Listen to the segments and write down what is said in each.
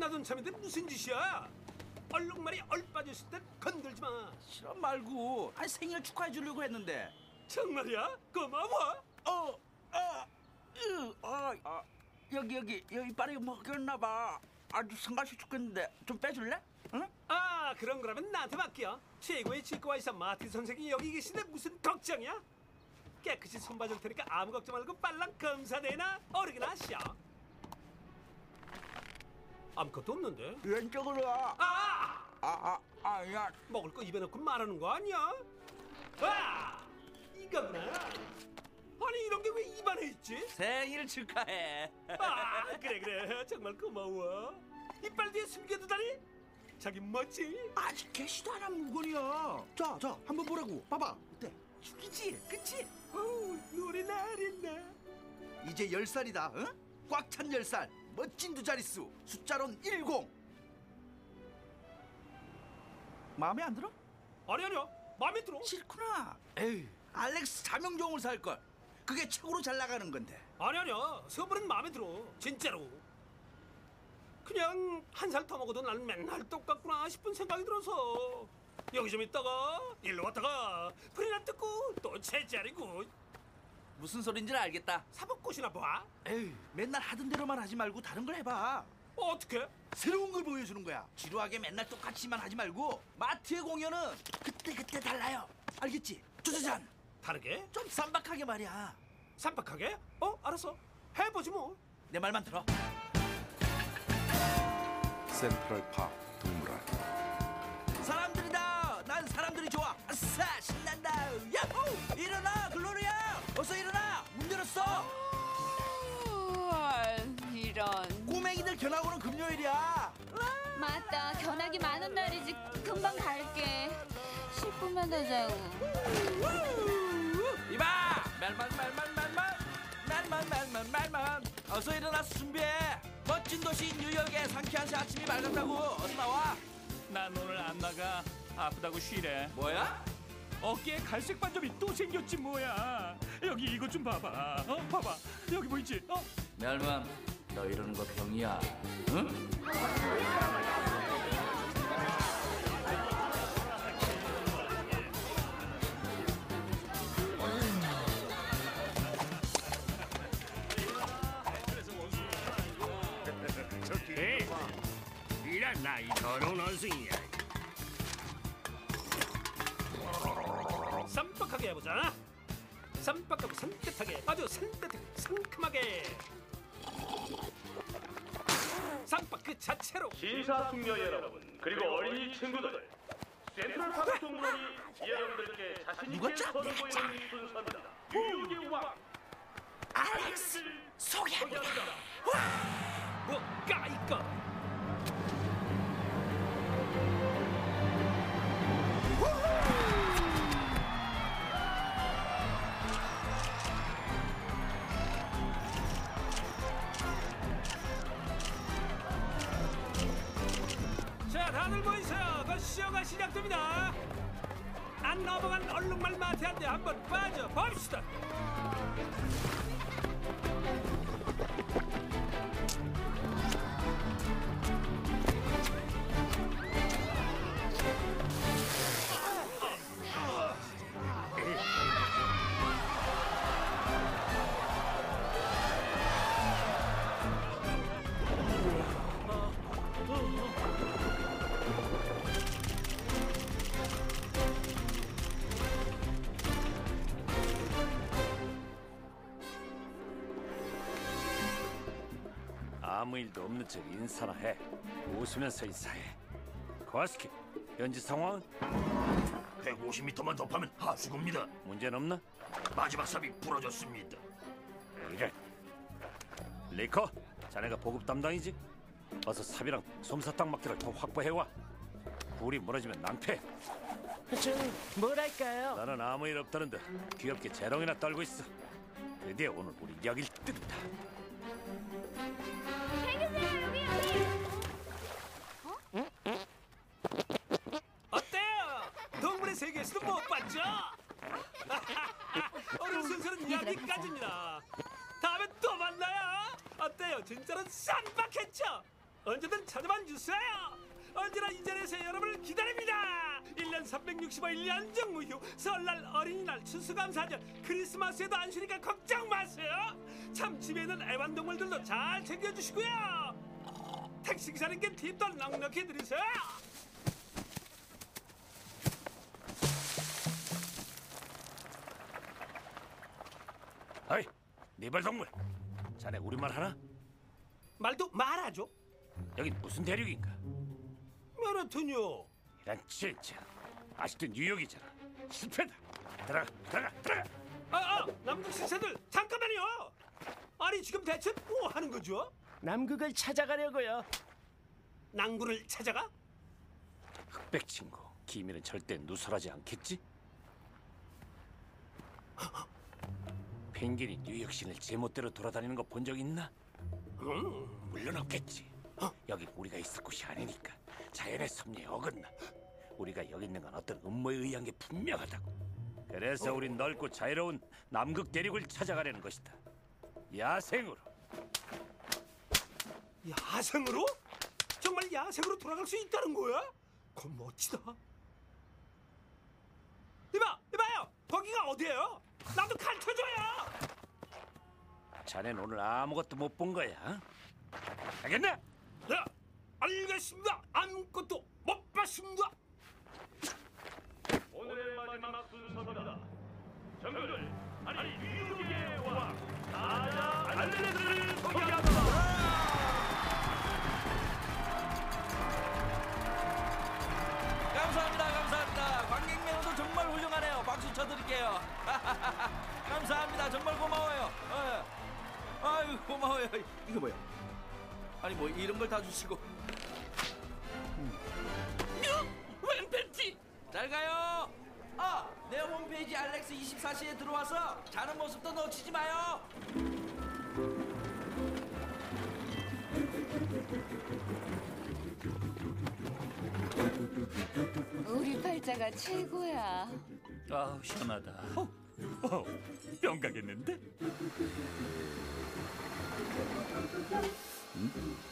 한참인데 무슨 짓이야? 얼룩말이 얼빠졌을 땐 건들지 마. 싫어 말고 아니 생일 축하해 주려고 했는데 정말이야? 고마워. 어, 아, 으, 아, 아, 여기 여기 여기 이빨이 먹였나 봐 아주 성가시 죽겠는데 좀 빼줄래? 응? 아 그런 거라면 나한테 맡겨. 최고의 치과의사 마티 선생이 여기 계신데 무슨 걱정이야? 깨끗이 손봐줄 테니까 아무 걱정 말고 빨랑 검사대나 어르기나 하시오. 아무것도 없는데? 왼쪽으로 와 아! 아, 아, 아, 야, 먹을 거 입에 넣고 말하는 거 아니야? 아! 이거구나. 아니 이런 게 왜 입안에 있지? 생일 축하해 아 그래 그래 정말 고마워. 이빨 뒤에 숨겨두다니? 자기 멋지? 아직 개시도 안 한 물건이야 자, 자, 한번 보라고 봐봐 어때? 죽이지, 그치? 어우 노래 나린다. 이제 열살이다 응? 꽉찬 열살 멋진 두 자릿수 숫자론 10 마음에 안 들어? 아니 아니야 마음에 들어. 싫구나. 에이 알렉스 자명종을 살걸. 그게 최고로 잘 나가는 건데. 아니 아니야 서브는 마음에 들어. 진짜로. 그냥 한 살 더 먹어도 난 맨날 똑같구나 싶은 생각이 들어서. 여기 좀 있다가 일로 왔다가 프리나 뜯고 또 제자리고 무슨 소린지 알겠다. 사법꽃이나 봐. 에이 맨날 하던 대로만 하지 말고 다른 걸 해봐. 어떻게? 새로운 걸 보여주는 거야. 지루하게 맨날 똑같이만 하지 말고 마트의 공연은 그때 그때 달라요. 알겠지? 짜자잔! 다르게? 좀 쌈박하게 말이야. 쌈박하게? 어 알았어. 해보지 뭐. 내 말만 들어. 센트럴파크 동물원. 사람들이다! 난 사람들이 좋아. 아싸 신난다. 야호! 일어나 어서 일어나 문 열었어 우와, 이런. 꼬맹이들 견학오는 금요일이야 맞다. 견학이 많은 날이지. 금방 갈게. 10분만 더 자고. 이봐 말만 말만 말만 말만 말만 말만 어서 일어나서 준비해 멋진 도시 뉴욕에 상쾌한 새 아침이 밝았다고 어서 나와 난 오늘 안 나가 아프다고 쉬래 뭐야? 어깨에 갈색 반점이 또 생겼지 뭐야 여기 이것 좀 봐봐 어 봐봐 여기 보이지 어 멸만 너 이러는 거 병이야 응? 에이, 이란 나이 더러운 원숭이야. 쌈박하게 해보자. 쌈박하고 산뜻하게. 아주 산뜻하게 상큼하게. 쌈박 그 자체로. 심사숙녀 여러분 그리고 어린이 친구들. 센트럴 파크 동물원이 여러분들께 자신 있게 짜? 선보이는 순서입니다. 뉴욕의 왕. 알렉스! 소개합니다. 뭐까 이까. 쇼가 시작됩니다. 안 넘어간 얼룩말 마태한테 한번 빠져 봅시다. 일도 없는 척 인사나 해. 웃으면서 인사해. 코아스키 현지 상황은 150m만 더 파면 하수구입니다. 문제는 없나? 마지막 삽이 부러졌습니다. 이래. 리커 자네가 보급 담당이지? 어서 삽이랑 솜사탕 막대를 더 확보해와. 굴이 무너지면 낭패. 뭐랄까요? 나는 아무 일 없다는 듯 귀엽게 재롱이나 떨고 있어. 드디어 오늘 우리 이야기를 뜬다 못 봤죠? 오늘 순서는 여기까지입니다. 다음에 또 만나요. 어때요? 진짜로 쌈박했죠? 언제든 찾아만 주세요. 언제나 이 자리에서 여러분을 기다립니다. 1년 365일 연정 무휴 설날 어린이날 추수감사절 크리스마스에도 안 쉬니까 걱정 마세요. 참 집에 있는 애완동물들도 잘 챙겨주시고요. 택시기사님께 팁도 넉넉히 드리세요. 어이, 네발 동물. 자네 우리말 하나? 말도 말하죠. 여긴 무슨 대륙인가? 마라톤요. 이란 진짜 아직도 뉴욕이잖아. 실패다. 들어가, 들어가, 들어가. 아, 아, 남극 신사들 잠깐만요. 아니 지금 대체 뭐 하는 거죠? 남극을 찾아가려고요. 낭구를 찾아가? 흑백 친구, 기미는 절대 누설하지 않겠지? 펭귄이 뉴욕 시를 제멋대로 돌아다니는 거 본 적 있나? 물론 없겠지. 여기 우리가 있을 곳이 아니니까 자연의 섭리에 어긋나. 우리가 여기 있는 건 어떤 음모에 의한 게 분명하다고. 그래서 우린 넓고 자유로운 남극 대륙을 찾아가려는 것이다. 야생으로. 야생으로? 정말 야생으로 돌아갈 수 있다는 거야? 그 멋지다. 이봐, 이봐요. 거기가 어디예요? 나도 가르쳐줘요. 자넨 오늘 아무것도 못 본 거야. 알겠나? 네, 알겠습니다. 아무것도 못 봤습니다. 오늘의 마지막 순서입니다. 정글 아니 뉴욕의 왕 사자 알레르 다 주시고. 웬 팬티? 잘 가요. 아, 내 홈페이지 알렉스 24시에 들어와서 자는 모습도 놓치지 마요. 우리 팔자가 최고야. 아 시원하다. 어, 어, 뿅 가겠는데? 마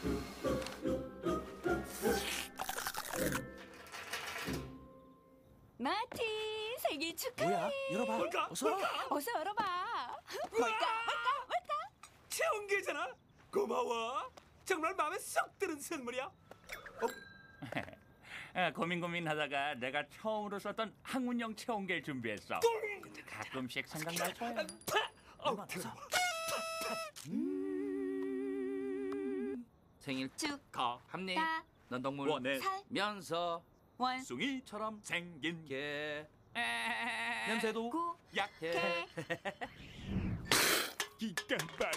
축하해. 뭐야? 열어봐. 뭘까? 어서. 뭘까? 어서 열어봐. 뭘까? 뭘까? 뭘까? 체온계잖아. 고마워. 정말 마음에 쏙 드는 선물이야. 아, 고민 고민하다가 내가 처음으로 썼던 항문형 체온계를 준비했어. 가끔씩 생각날 거야. 어, 대박. 생일 축하. 합니. 다. 넌 동물. 원해 살. 면서. 원. 숭이처럼 생긴 개. 냄새 냄새도. 구. 약해. 개. 기가 막혀.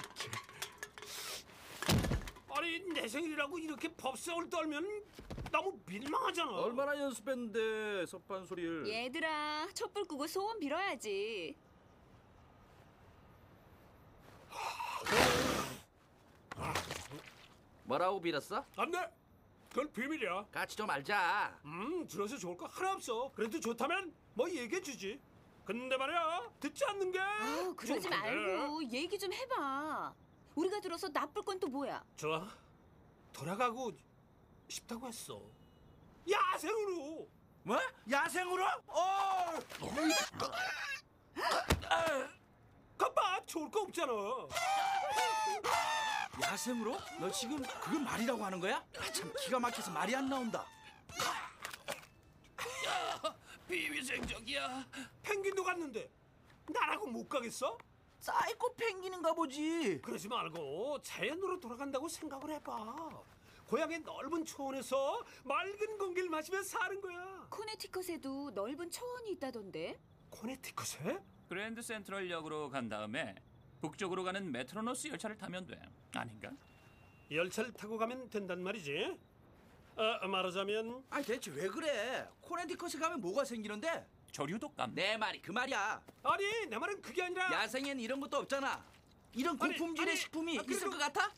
아니 내 생일이라고 이렇게 법석을 떨면 너무 민망하잖아. 얼마나 연습했는데 섭한 소리를. 얘들아, 촛불 끄고 소원 빌어야지. 뭐라고 빌었어? 안 돼. 그건 비밀이야. 같이 좀 알자. 음, 들어서 좋을 거 하나 없어. 그래도 좋다면 뭐 얘기해 주지. 근데 말이야, 듣지 않는 게. 아우, 그러지 좀 그래. 말고 얘기 좀 해봐. 우리가 들어서 나쁠 건 또 뭐야? 좋아. 돌아가고 싶다고 했어. 야생으로. 뭐? 야생으로? 어! 가봐, 좋을 거 없잖아. 야생으로? 너 지금 그게 말이라고 하는 거야? 아, 참 기가 막혀서 말이 안 나온다. 비위생적이야. 펭귄도 갔는데 나라고 못 가겠어? 사이코 펭귄인가 보지. 그러지 말고 자연으로 돌아간다고 생각을 해봐. 고향의 넓은 초원에서 맑은 공기를 마시며 사는 거야. 코네티컷에도 넓은 초원이 있다던데. 코네티컷에? 그랜드 센트럴역으로 간 다음에 북쪽으로 가는 메트로노스 열차를 타면 돼. 아닌가? 열차를 타고 가면 된단 말이지. 아, 말하자면 아니 대체 왜 그래? 코넨티컷에 가면 뭐가 생기는데? 조류독 감. 내 말이 그 말이야. 아니 내 말은 그게 아니라 야생엔 이런 것도 없잖아. 이런 아니, 고품질의 아니, 식품이 아, 그래도- 있을 것 같아?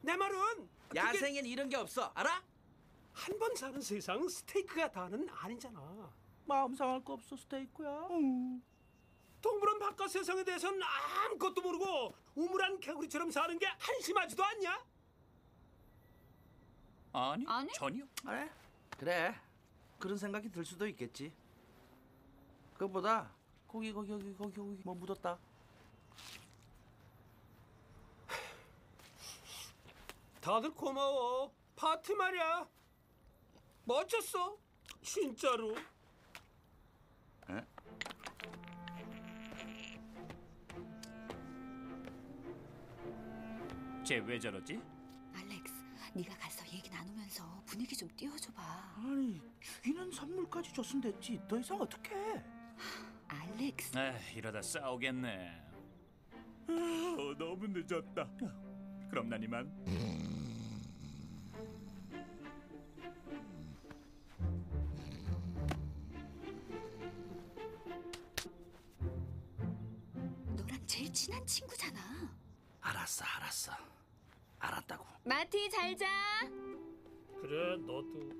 내 말은 그게 야생엔 이런 게 없어. 알아? 한 번 사는 세상 스테이크가 다는 아니잖아. 마음 상할 거 없어 스테이크야. 동물원 바깥 세상에 대해서는 아무것도 모르고 우물안 개구리처럼 사는 게 한심하지도 않냐? 아니, 아니? 전혀. 그래? 그래. 그런 생각이 들 수도 있겠지. 그것보다 거기 거기 거기 거기 거기 뭐 묻었다. 다들 고마워. 파티 말이야. 멋졌어. 진짜로. 쟤왜 저러지? 알렉스, 네가 가서 얘기 나누면서 분위기 좀 띄워줘봐. 아니 죽이는 선물까지 줬으면 됐지. 더 이상 어떡해? 알렉스, 아, 이러다 싸우겠네. 어, 너무 늦었다. 그럼 난 이만. 너랑 제일 친한 친구잖아. 알았어 알았어. 알았다고. 마티 잘 자. 그래 너도.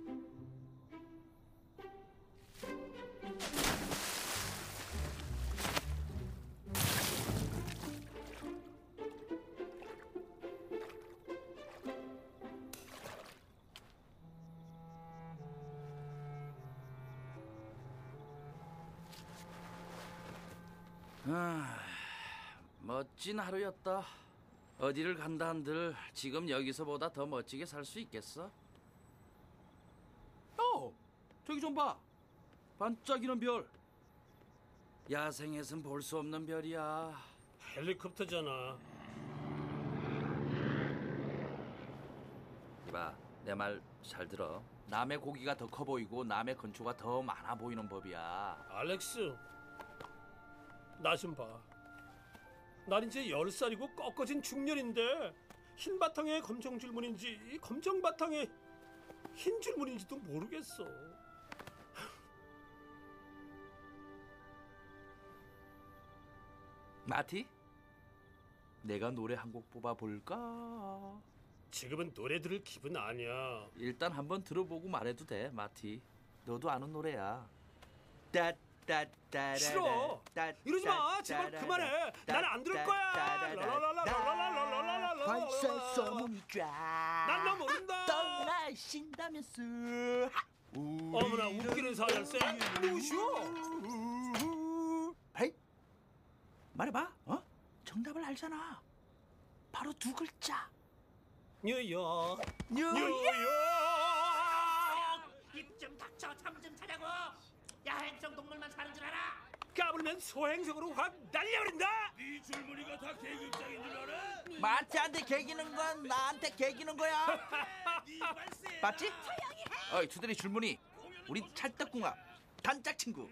아, 멋진 하루였다. 어디를 간다 한들 지금 여기서보다 더 멋지게 살 수 있겠어? 어, 저기 좀 봐. 반짝이는 별. 야생에선 볼 수 없는 별이야. 헬리콥터잖아. 이봐, 내 말 잘 들어. 남의 고기가 더 커 보이고 남의 건초가 더 많아 보이는 법이야. 알렉스. 나 좀 봐. 난 이제 열 살이고 꺾어진 중년인데 흰 바탕에 검정 줄무늬인지 검정 바탕에 흰 줄무늬인지도 모르겠어. 마티? 내가 노래 한 곡 뽑아 볼까? 지금은 노래 들을 기분 아니야. 일단 한번 들어보고 말해도 돼, 마티. 너도 아는 노래야. 따따따라 싫어. 이러지 마. 제발 그만해. 난 안 들을 거야. 랄랄랄랄랄랄랄랄랄랄랄. 벌써 소문이 난너쫙 모른다. 떠나신다면서 어머나 웃기는 사연세. 누구시오? 말해봐 어? 정답을 알잖아 바로 두 글자 뉴욕. 뉴욕 뉴욕. 입좀 닥쳐 잠 좀 자자고. 야행성 동물만 사는 줄 알아? 까불면 소행성으로 확 날려버린다. 이 줄무늬가 다 계급장인 줄 알아? 마티한테 개기는 건 나한테 개기는 거야 맞지? 어이 두드리 줄무늬 우리 찰떡궁합 단짝 친구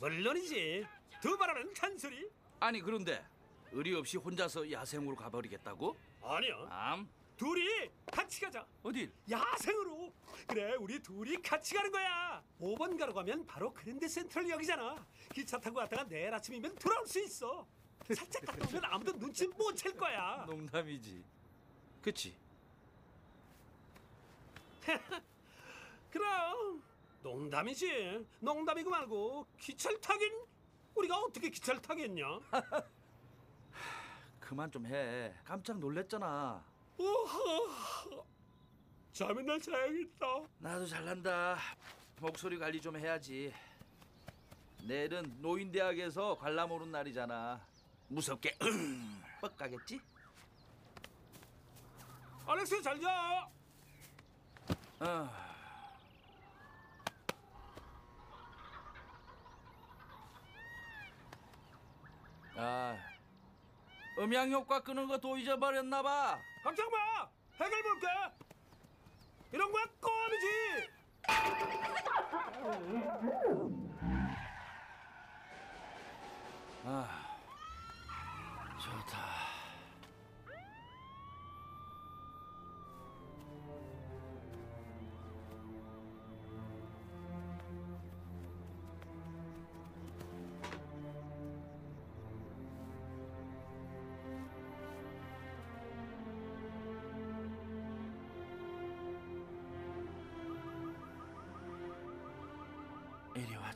물론이지. 두 말하는 간소리. 아니 그런데 의리 없이 혼자서 야생으로 가버리겠다고? 아니야. 암 둘이 같이 가자. 어딜? 야생으로. 그래, 우리 둘이 같이 가는 거야. 5번 가로 가면 바로 그랜드 센트럴역이잖아. 기차 타고 갔다가 내일 아침이면 돌아올 수 있어. 살짝 갔다 오면 아무도 눈치 못 챌 거야. 농담이지 그치? 그럼 농담이지. 농담이고 말고 기차를 타긴 우리가 어떻게 기차를 타겠냐? 그만 좀 해 깜짝 놀랬잖아 오호. 잠이 날 자야겠다. 나도 잘난다. 목소리 관리 좀 해야지. 내일은 노인대학에서 관람 오는 날이잖아. 무섭게 뻑 가겠지? 알렉스 잘 자. 어. 아, 음향 효과 끄는 거 또 잊어버렸나 봐. 걱정 마. 해결 볼게. 이런 거야 껌이지. 아, 좋다.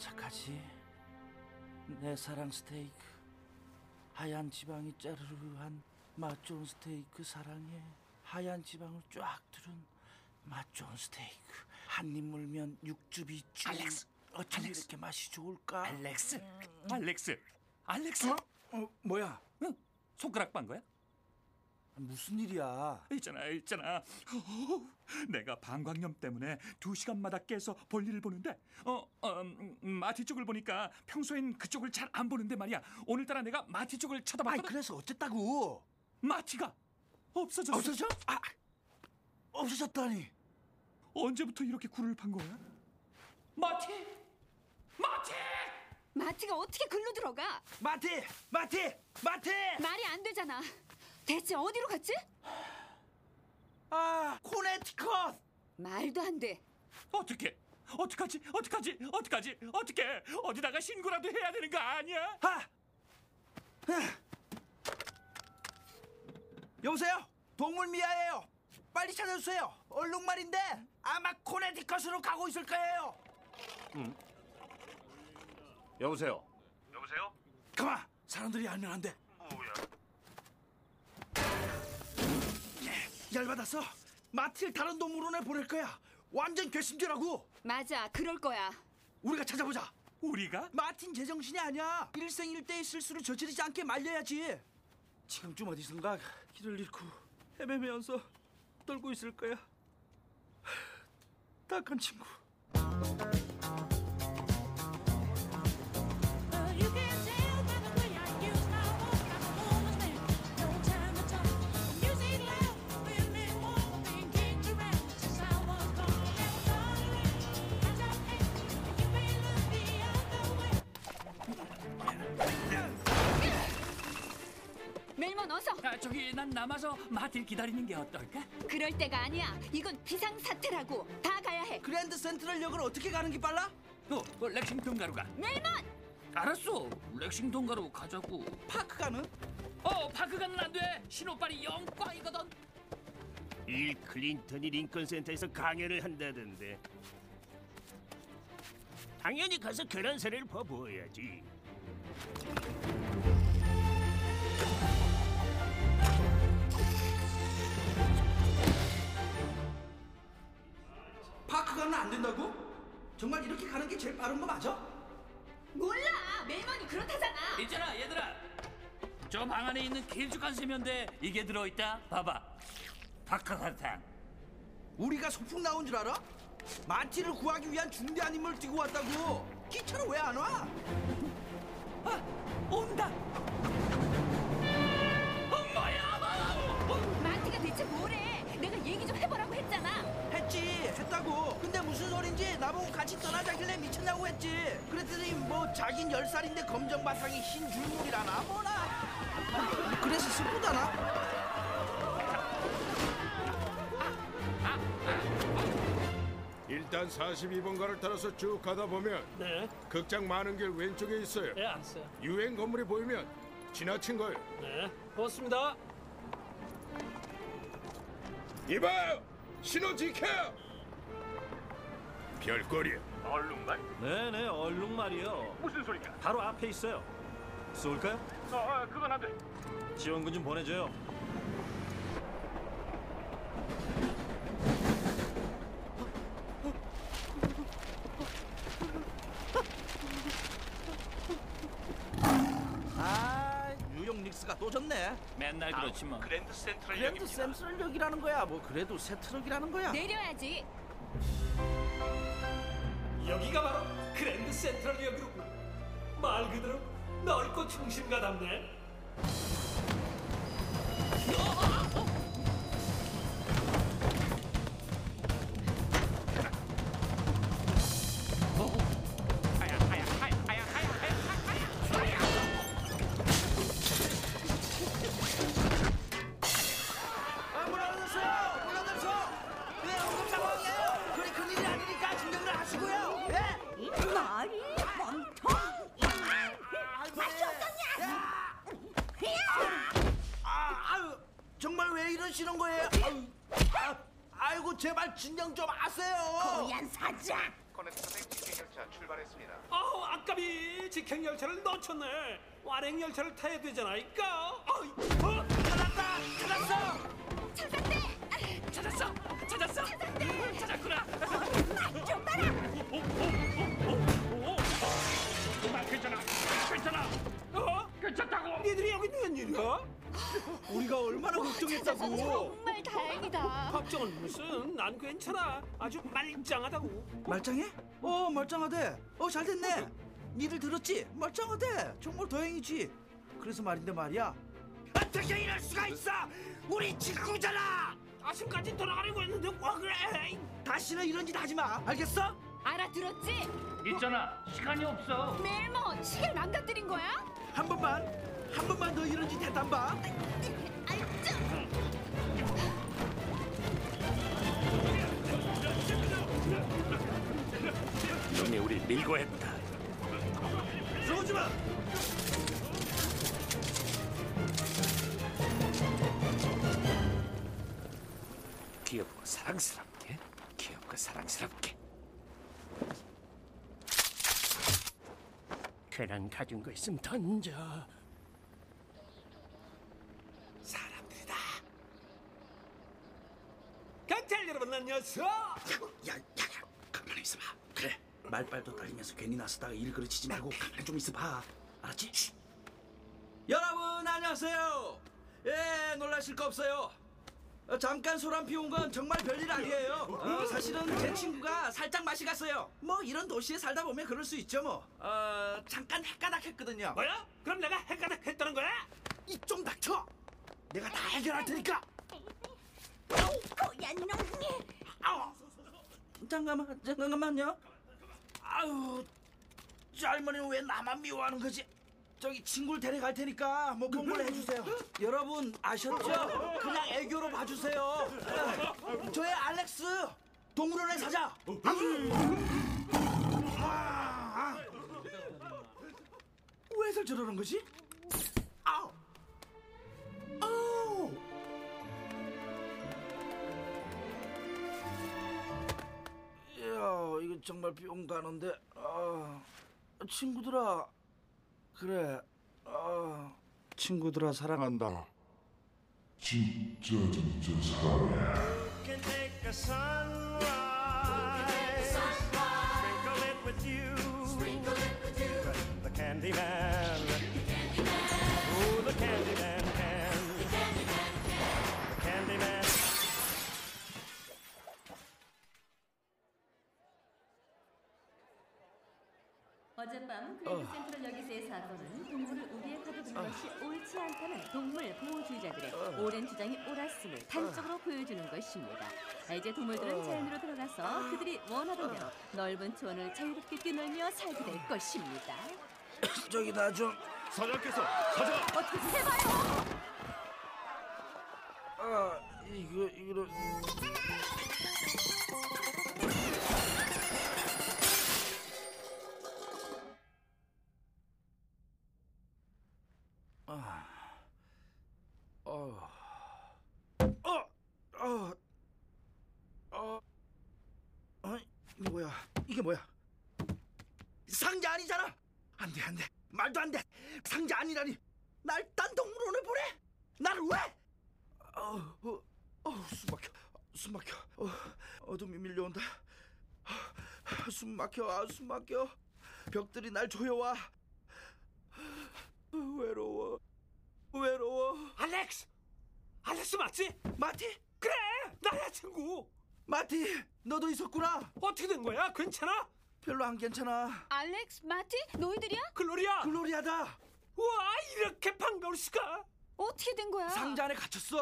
이리 와 착하지? 내 사랑 스테이크. 하얀 지방이 짜르르한 맛 좋은 스테이크 사랑해 하얀 지방을 쫙 두른 맛 좋은 스테이크. 한 입 물면 육즙이 쭉 알렉스, 어쩜 알렉스. 이렇게 맛이 좋을까? 알렉스, 알렉스, 알렉스. 어, 뭐야? 응? 손가락 빤 거야? 무슨 일이야 있잖아, 있잖아. 어, 내가 방광염 때문에 두 시간마다 깨서 볼일을 보는데, 어, 어 음, 마티 쪽을 보니까 평소엔 그쪽을 잘 안 보는데 말이야. 오늘따라 내가 마티 쪽을 쳐다봤거든. 그래서 어쨌다고 마티가 없어졌어. 없어져? 아 없어졌다니 언제부터 이렇게 굴을 판 거야? 마티, 마티. 마티가 어떻게 글로 들어가? 마티 마티 마티 말이 안 되잖아. 대체 어디로 갔지? 아 코네티컷 말도 안 돼. 어떻게? 어떡하지? 어떡하지? 어떡하지? 어떻게? 어디다가 신고라도 해야 되는 거 아니야? 하! 하! 여보세요? 동물 미아예요. 빨리 찾아주세요. 얼룩말인데 아마 코네티컷으로 가고 있을 거예요. 여보세요. 여보세요? 그만. 사람들이 알면 안 돼. 뭐야? 열받았어. 마틸 다른 동물원에 보낼 거야. 완전 괘씸죄라고. 맞아, 그럴 거야. 우리가 찾아보자. 우리가? 마틴 제정신이 아니야. 일생일대의 실수를 저지르지 않게 말려야지. 지금쯤 어디선가 길을 잃고 헤매면서 떨고 있을 거야. 딱한 친구. 어서. 아, 저기 난 남아서 마틸 기다리는 게 어떨까? 그럴 때가 아니야. 이건 비상 사태라고. 다 가야 해. 그랜드 센트럴역을 어떻게 가는 게 빨라? 어, 어, 렉싱턴 가루 가. 멜먼. 알았어. 렉싱턴 가루 가자고. 파크 가는? 어, 파크 가는 안 돼. 신호빨이 영광이거든. 일 클린턴이 링컨 센터에서 강연을 한다던데. 당연히 가서 결혼사를 봐보아야지. 가는 안 된다고? 정말 이렇게 가는 게 제일 빠른 거 맞아? 몰라. 멜먼이 그렇다잖아. 있잖아, 얘들아. 저 방 안에 있는 길쭉한 세면대 이게 들어있다. 봐봐. 파크 사탕. 우리가 소풍 나온 줄 알아? 마티를 구하기 위한 중대한 임무를 띄고 왔다고. 기차로 왜안 와? 아, 온다. 근데 무슨 소린지 나보고 같이 떠나자길래 미쳤냐고 했지 그랬더니 뭐 자긴 열 살인데 검정 바탕에 흰 줄무늬라나 뭐나 그래서 슬프다나 일단 42번가를 따라서 쭉 가다 보면 네. 극장 많은 길 왼쪽에 있어요. 예, 알았어요. 유엔 건물이 보이면 지나친 거예요. 네. 고맙습니다. 이봐요! 신호 지켜요! 별거리야. 얼룩말? 네네, 얼룩 말이요. 무슨 소리야? 바로 앞에 있어요. 쏠까요? 어, 어, 그건 안 돼. 지원군 좀 보내줘요. 아 뉴욕 닉스가 또 졌네 맨날 그렇지 뭐. 그랜드 센트럴 그래도 센트럴역이라는 거야 뭐 그래도 새 트럭이라는 거야 내려야지. 여기가 바로 그랜드 센트럴역이로군. 말 그대로 넓고 중심가답네. 아 싫은 거예요? 아, 이고 제발 진정 좀 하세요. 고얀 사자. 커넥터의 직행열차 출발했습니다. 아우 아까비 직행 열차를 놓쳤네. 완행 열차를 타야 되잖아. 이까. 어, 찾았다. 찾았어. 찾았대. 찾았어. 찾았어. 찾았대. 음, 찾았구나. 아, 맛좀 봐라. 오, 오, 오, 오, 오, 오. 나 괜찮아. 괜찮아. 어. 우리가 얼마나 걱정했다고. 정말 다행이다. 걱정은 무슨 난 괜찮아 아주 말짱하다고 말짱해? 어 말짱하대. 어 잘됐네. 니들 들었지? 말짱하대. 정말 다행이지. 그래서 말인데 말이야. 어떻게 이럴 수가 있어? 우리 친구잖아. 아침까지 돌아가려고 했는데 와 그래 다시는 이런 짓 하지 마. 알겠어? 알아들었지? 있잖아 시간이 없어 멜몬 시계를 망가뜨린 거야? 한 번만 한 번만 더 이런 짓 했단 봐. 놈이 우리 밀고 했다 쏘지 마. 귀엽고 사랑스럽게 귀엽고 사랑스럽게 괜한 가진 거 있으면 던져 사람들이다 경찰 여러분 안녕하세요 야, 야, 야, 가만히 있어봐. 그래, 말빨도 달리면서 괜히 나서다가 일 그르치지 말고 가만히 좀 있어봐. 알았지? 여러분 안녕하세요. 예, 놀라실 거 없어요. 어, 잠깐 소란 피운 건 정말 별일 아니에요. 어, 사실은 제 친구가 살짝 맛이 갔어요. 뭐 이런 도시에 살다 보면 그럴 수 있죠 뭐. 어, 잠깐 헷가닥했거든요. 뭐야? 그럼 내가 헷가닥 했다는 거야? 이좀 닥쳐. 내가 다 해결할 테니까. 고얀 놈이. 아우. 잠깐만, 잠깐만요. 아유, 저 할머니는 왜 나만 미워하는 거지? 저기 친구를 데려갈 테니까 뭐 공부를 해주세요. 여러분 아셨죠? 그냥 애교로 봐주세요. 에, 저의 알렉스 동물원에 사자. 왜들 저러는 거지? 아우, 아우. 야, 이거 정말 병 가는데. 아, 친구들아, 그래. 아, 친구들아 사랑한다. 진짜 진짜 사랑해. can take a sunrise, sprinkle it with you, 어젯밤 그랜드 센트럴역에서의 사건은 동물을 우리에 가둬둔 것이 옳지 않다는 동물 보호주의자들의 오랜 주장이 옳았음을 단적으로 보여주는 것입니다. 이제 동물들은 자연으로 들어가서 그들이 원하던 대로 넓은 초원을 자유롭게 뛰놀며 살게 될 것입니다. 저기 나 좀. 사장께서 사장 어떻게 좀 해봐요! 아, 이거 이거. 아, 어, 어, 어, 어, 어, 이게 뭐야? 이게 뭐야? 상자 아니잖아. 안 돼, 안 돼. 말도 안 돼. 상자 아니라니. 날 딴 동물원에 보내? 날 왜? 어, 어, 어, 숨 막혀. 숨 막혀. 어, 어둠이 밀려온다. 어, 숨 막혀. 아, 숨 막혀. 벽들이 날 조여와. 어, 외로워. 외로워. 알렉스 알렉스 맞지? 마티? 그래 나야 친구 마티, 너도 있었구나. 어떻게 된 거야? 괜찮아? 별로 안 괜찮아. 알렉스, 마티, 너희들이야? 글로리아 글로리아다. 와 이렇게 반가울 수가 어떻게 된 거야? 상자 안에 갇혔어.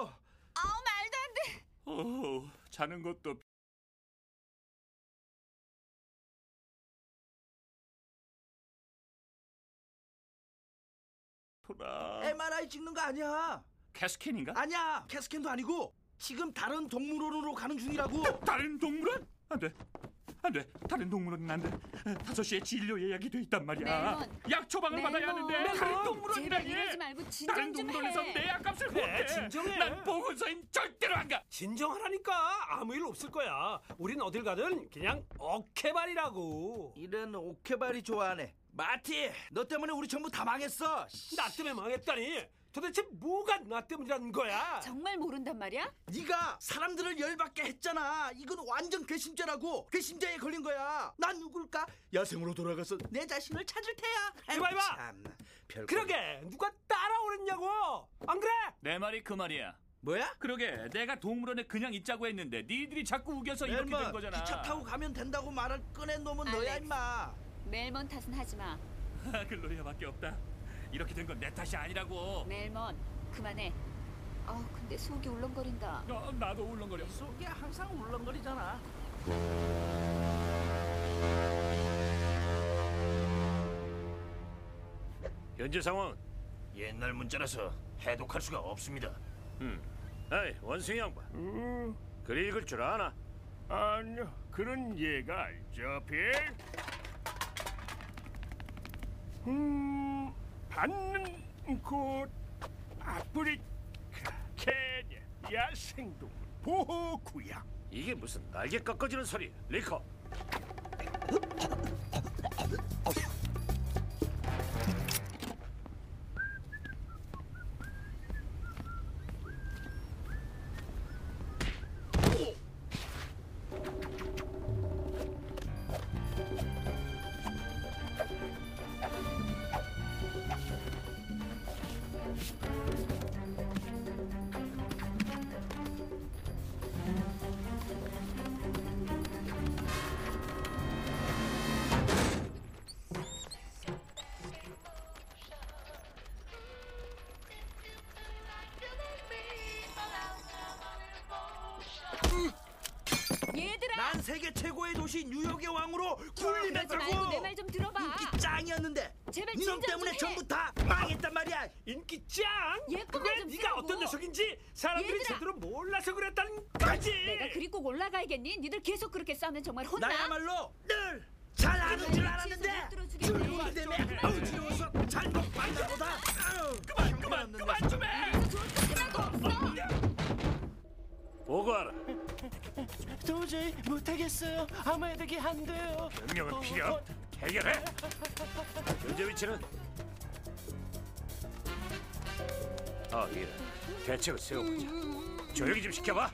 아우 말도 안 돼. 어, 자는 것도 돌아. MRI 찍는 거 아니야. 캐스캔인가? 아니야. 캐스캔도 아니고 지금 다른 동물원으로 가는 중이라고. 다른 동물원? 안 돼. 안 돼. 다른 동물원은 안 돼. 다섯 시에 진료 예약이 돼 있단 말이야. 멜론. 약 처방을 받아야 멜론. 하는데 다른 제발 동물원이라니. 이러지 말고 다른 진정 좀 동물원에서 해. 내 약값을 그래, 못해. 진정해. 난 보건소엔 절대로 안 가. 진정하라니까 아무 일 없을 거야 우린 어딜 가든 그냥 어케발이라고 이런 오케바리 좋아하네. 마티, 너 때문에 우리 전부 다 망했어. 나 때문에 망했다니 도대체 뭐가 나 때문이라는 거야 정말 모른단 말이야? 네가 사람들을 열받게 했잖아. 이건 완전 괘씸죄라고. 괘씸죄에 걸린 거야. 난 누굴까? 야생으로 돌아가서 내 자신을 찾을 테야. 아이고, 이봐, 이봐. 별거. 그러게 누가 따라오랬냐고 안 그래? 내 말이 그 말이야. 뭐야? 그러게 내가 동물원에 그냥 있자고 했는데 니들이 자꾸 우겨서 이렇게 된 거잖아. 기차 타고 가면 된다고 말을 꺼낸 놈은 너야 알렉스. 임마 멜먼 탓은 하지 마. 글로리아밖에 없다. 이렇게 된 건 내 탓이 아니라고. 멜먼 그만해. 아 근데 속이 울렁거린다. 어, 나도 울렁거려. 속이 항상 울렁거리잖아 현재 상황 옛날 문자라서 해독할 수가 없습니다. 음, 아이 원숭이 양반. 음, 글 읽을 줄 아나? 아니요, 그런 얘가 알죠, 빌. 음, 받는 곳 아프리카, 케냐, 야생동물 보호구역. 이게 무슨 날개 꺾어지는 소리야, 리커? 안 돼요. 명령은 필요 없. 해결해. 현재 위치는 아 이래 대책을 세워보자. 조용히 좀 시켜봐.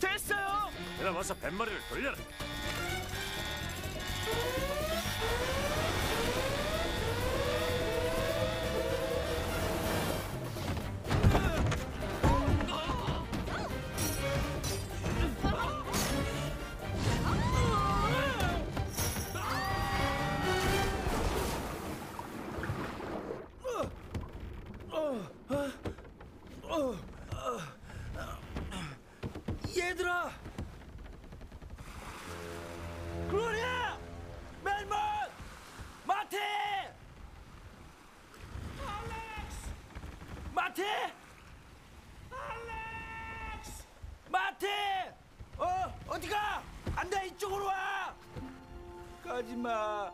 됐어요. 그럼 어서 뱃머리를 돌려라. 알렉스! 마티 어? 어디가? 안 돼 이쪽으로 와! 가지마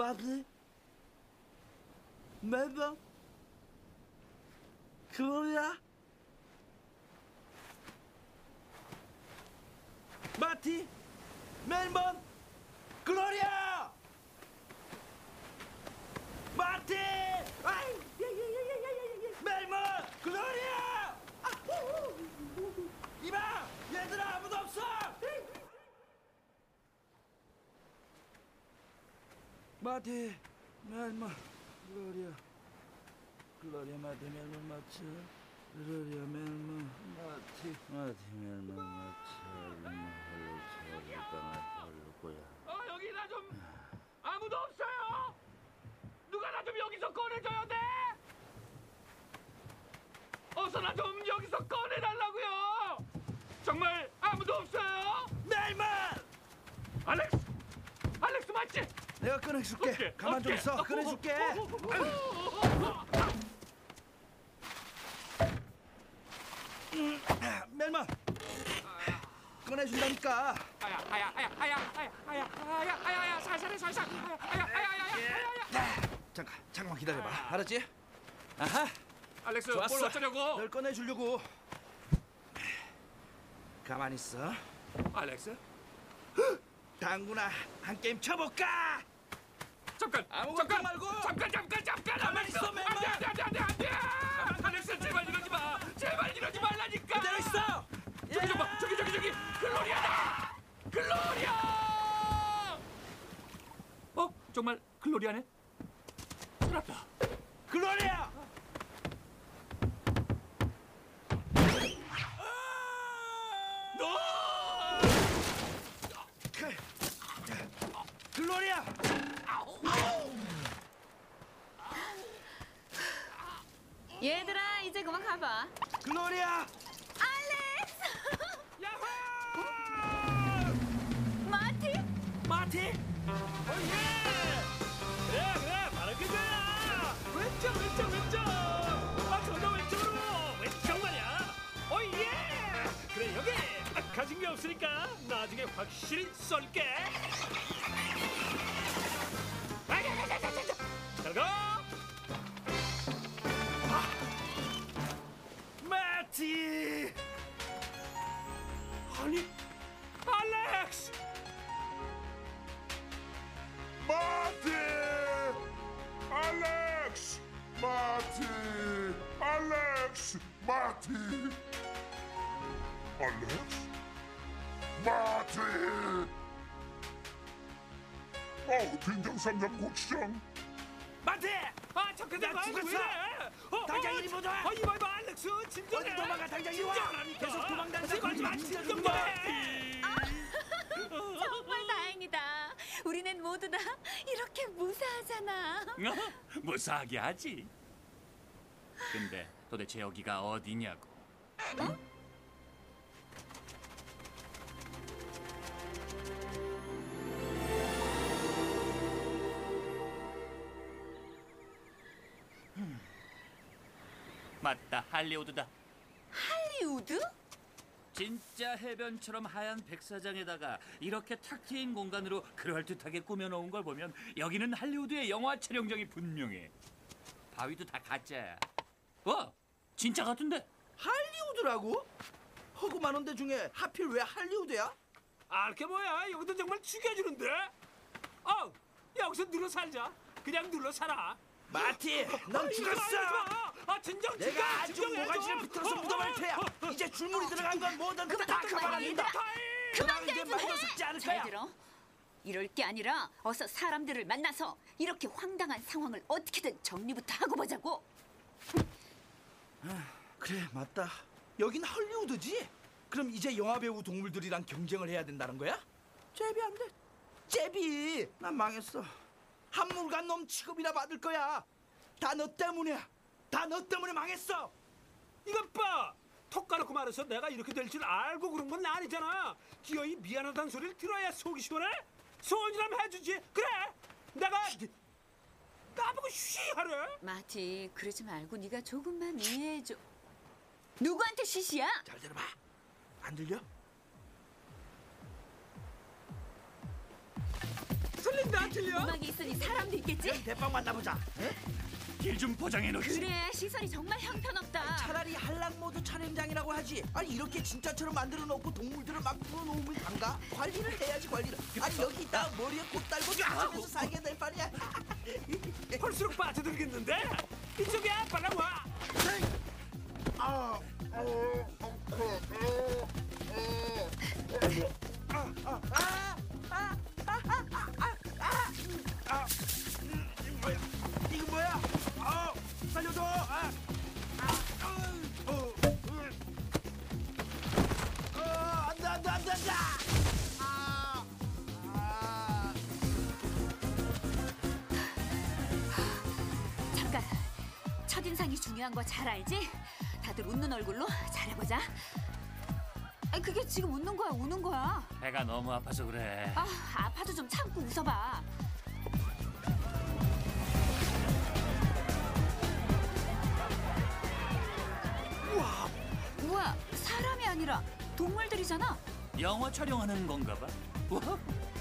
마티 멜먼 글로리아 마티 멜먼 글로리아 마티 아이, 예, 예, 예, 예, 예, 예. 멜먼 글로리아 아, 후, 후, 후, 후. 이봐 얘들아 아무도 없어 마티 멜번 글로리아 글로리아 마티 멜번 마치 글로리아 멜번 마티 마티 멜번 마치 멜번 홀로 저를 땅을 홀로 고야 어 여기 나 좀 아무도 없어요. 누가 나 좀 여기서 꺼내줘야 돼. 어서 나 좀 여기서 꺼내달라고요. 정말 아무도 없어요. 멜번 알렉스, 알렉스 맞지? 내가 꺼내줄게. 가만 좀 있어. 음, 멜마. 꺼내준다니까. 아야 아야 아야 아야 아야 아야 아야 아야 아야 살살해 살살 아야 아야 아야 아야 잠깐, 잠깐만 기다려봐. 알았지? 아하. 알렉스 좋았어. 뭘 어쩌려고 널 꺼내주려고. 가만 있어. 알렉스 당구나 한 게임 쳐볼까? 잠깐 아무것도 잠깐 말고. 잠깐 잠깐 잠깐 가만히 있어, 멜먼. 안돼 안돼 안돼 안돼. 알렉스 제발 이러지 마. 제발 이러지 말라니까. 그대로 있어. 저기 좀 봐. 저기 저기 저기. 글로리아다. 글로리아! 어? 정말 글로리아네? 살았다. 글로리아. 너! 글로리아. 얘들아 이제 그만 가봐. 글로리아. 알렉스. 마티? 마티. 그래 그래 바로 그거야! 왼쪽 왼쪽 왼쪽! 아 저도 왼쪽으로! 왼쪽 말이야! 오예! 그래 여기! 아, 가진 게 없으니까 나중에 확실히 쏠게! 잘가 마티! 알렉스! 마티! 알렉스? 마티! 어, 된장쌈장 고추장 마티. 아 잠깐 나 잠깐 죽었어. 왜 이래 어, 당장 어, 이리 보자. 어 이봐 이봐 알렉스 진정해 어디 도망가, 당장 이리 와. 진정하라니까. 계속 도망다니자. 하지 말지 마 진정 좀. 해. 정말 다행이다. 우리는 모두 다 이렇게 무사하잖아. 어? 무사하게 하지. 근데 도대체 여기가 어디냐고. 맞다, 할리우드다. 할리우드? 진짜 해변처럼 하얀 백사장에다가 이렇게 탁 트인 공간으로 그럴듯하게 꾸며놓은 걸 보면 여기는 할리우드의 영화 촬영장이 분명해. 바위도 다 가짜야. 어? 진짜 같은데? 할리우드라고? 허구 많은 데 중에 하필 왜 할리우드야? 알게 뭐야 여기도 정말 죽여주는데 어 여기서 눌러 살자 그냥 눌러 살아 마티, 넌 아, 이러지 마, 죽었어. 이러지 마. 아 진정 진정 내가 아주 진정해 모가지를 좀. 붙어서 어, 묻어버릴 어, 테야. 어, 어. 이제 줄무리 들어간 건 뭐든 그만 다좀 가만한다. 그만 이제 않을 잘 거야. 들어. 이럴 게 아니라 어서 사람들을 만나서 이렇게 황당한 상황을 어떻게든 정리부터 하고 보자고. 그래 맞다. 여긴 할리우드지. 그럼 이제 영화 배우 동물들이랑 경쟁을 해야 된다는 거야? 제비 안 돼. 제비. 난 망했어. 한물간 놈 취급이나 받을 거야. 다 너 때문이야. 다 너 때문에 망했어. 이것 봐! 톡 까놓고 말해서 내가 이렇게 될 줄 알고 그런 건 아니잖아. 기어이 미안하다는 소리를 들어야 속이 시원해? 소원이라면 해주지. 그래! 내가 나보고 쉬 하래? 마티, 그러지 말고 네가 조금만 이해해줘. 누구한테 시시야? 잘 들어봐. 안 들려? 들린다 안 들려? 음악이 있으니 사람도 있겠지? 대빵 만나보자. 길좀 포장해 놓지. 그래, 시설이 정말 형편없다. 차라리 한락모드 촬영장이라고 하지. 아니 이렇게 진짜처럼 만들어 놓고 동물들을 막 풀어놓으면 안가? 관리를 해야지 관리를. 아니 여기 있다 머리에 꽃 달고 저쪽에서 살게 될 판이야. 볼수록 빠져들겠는데? 이쪽이야 빨리 와! 아, 어, 어, 이거 뭐야? 사랑이 중요한 거 잘 알지? 다들 웃는 얼굴로 잘해보자. 아, 그게 지금 웃는 거야, 우는 거야? 배가 너무 아파서 그래. 아, 아파도 좀 참고 웃어봐. 우와, 우와, 사람이 아니라 동물들이잖아. 영화 촬영하는 건가 봐. 와,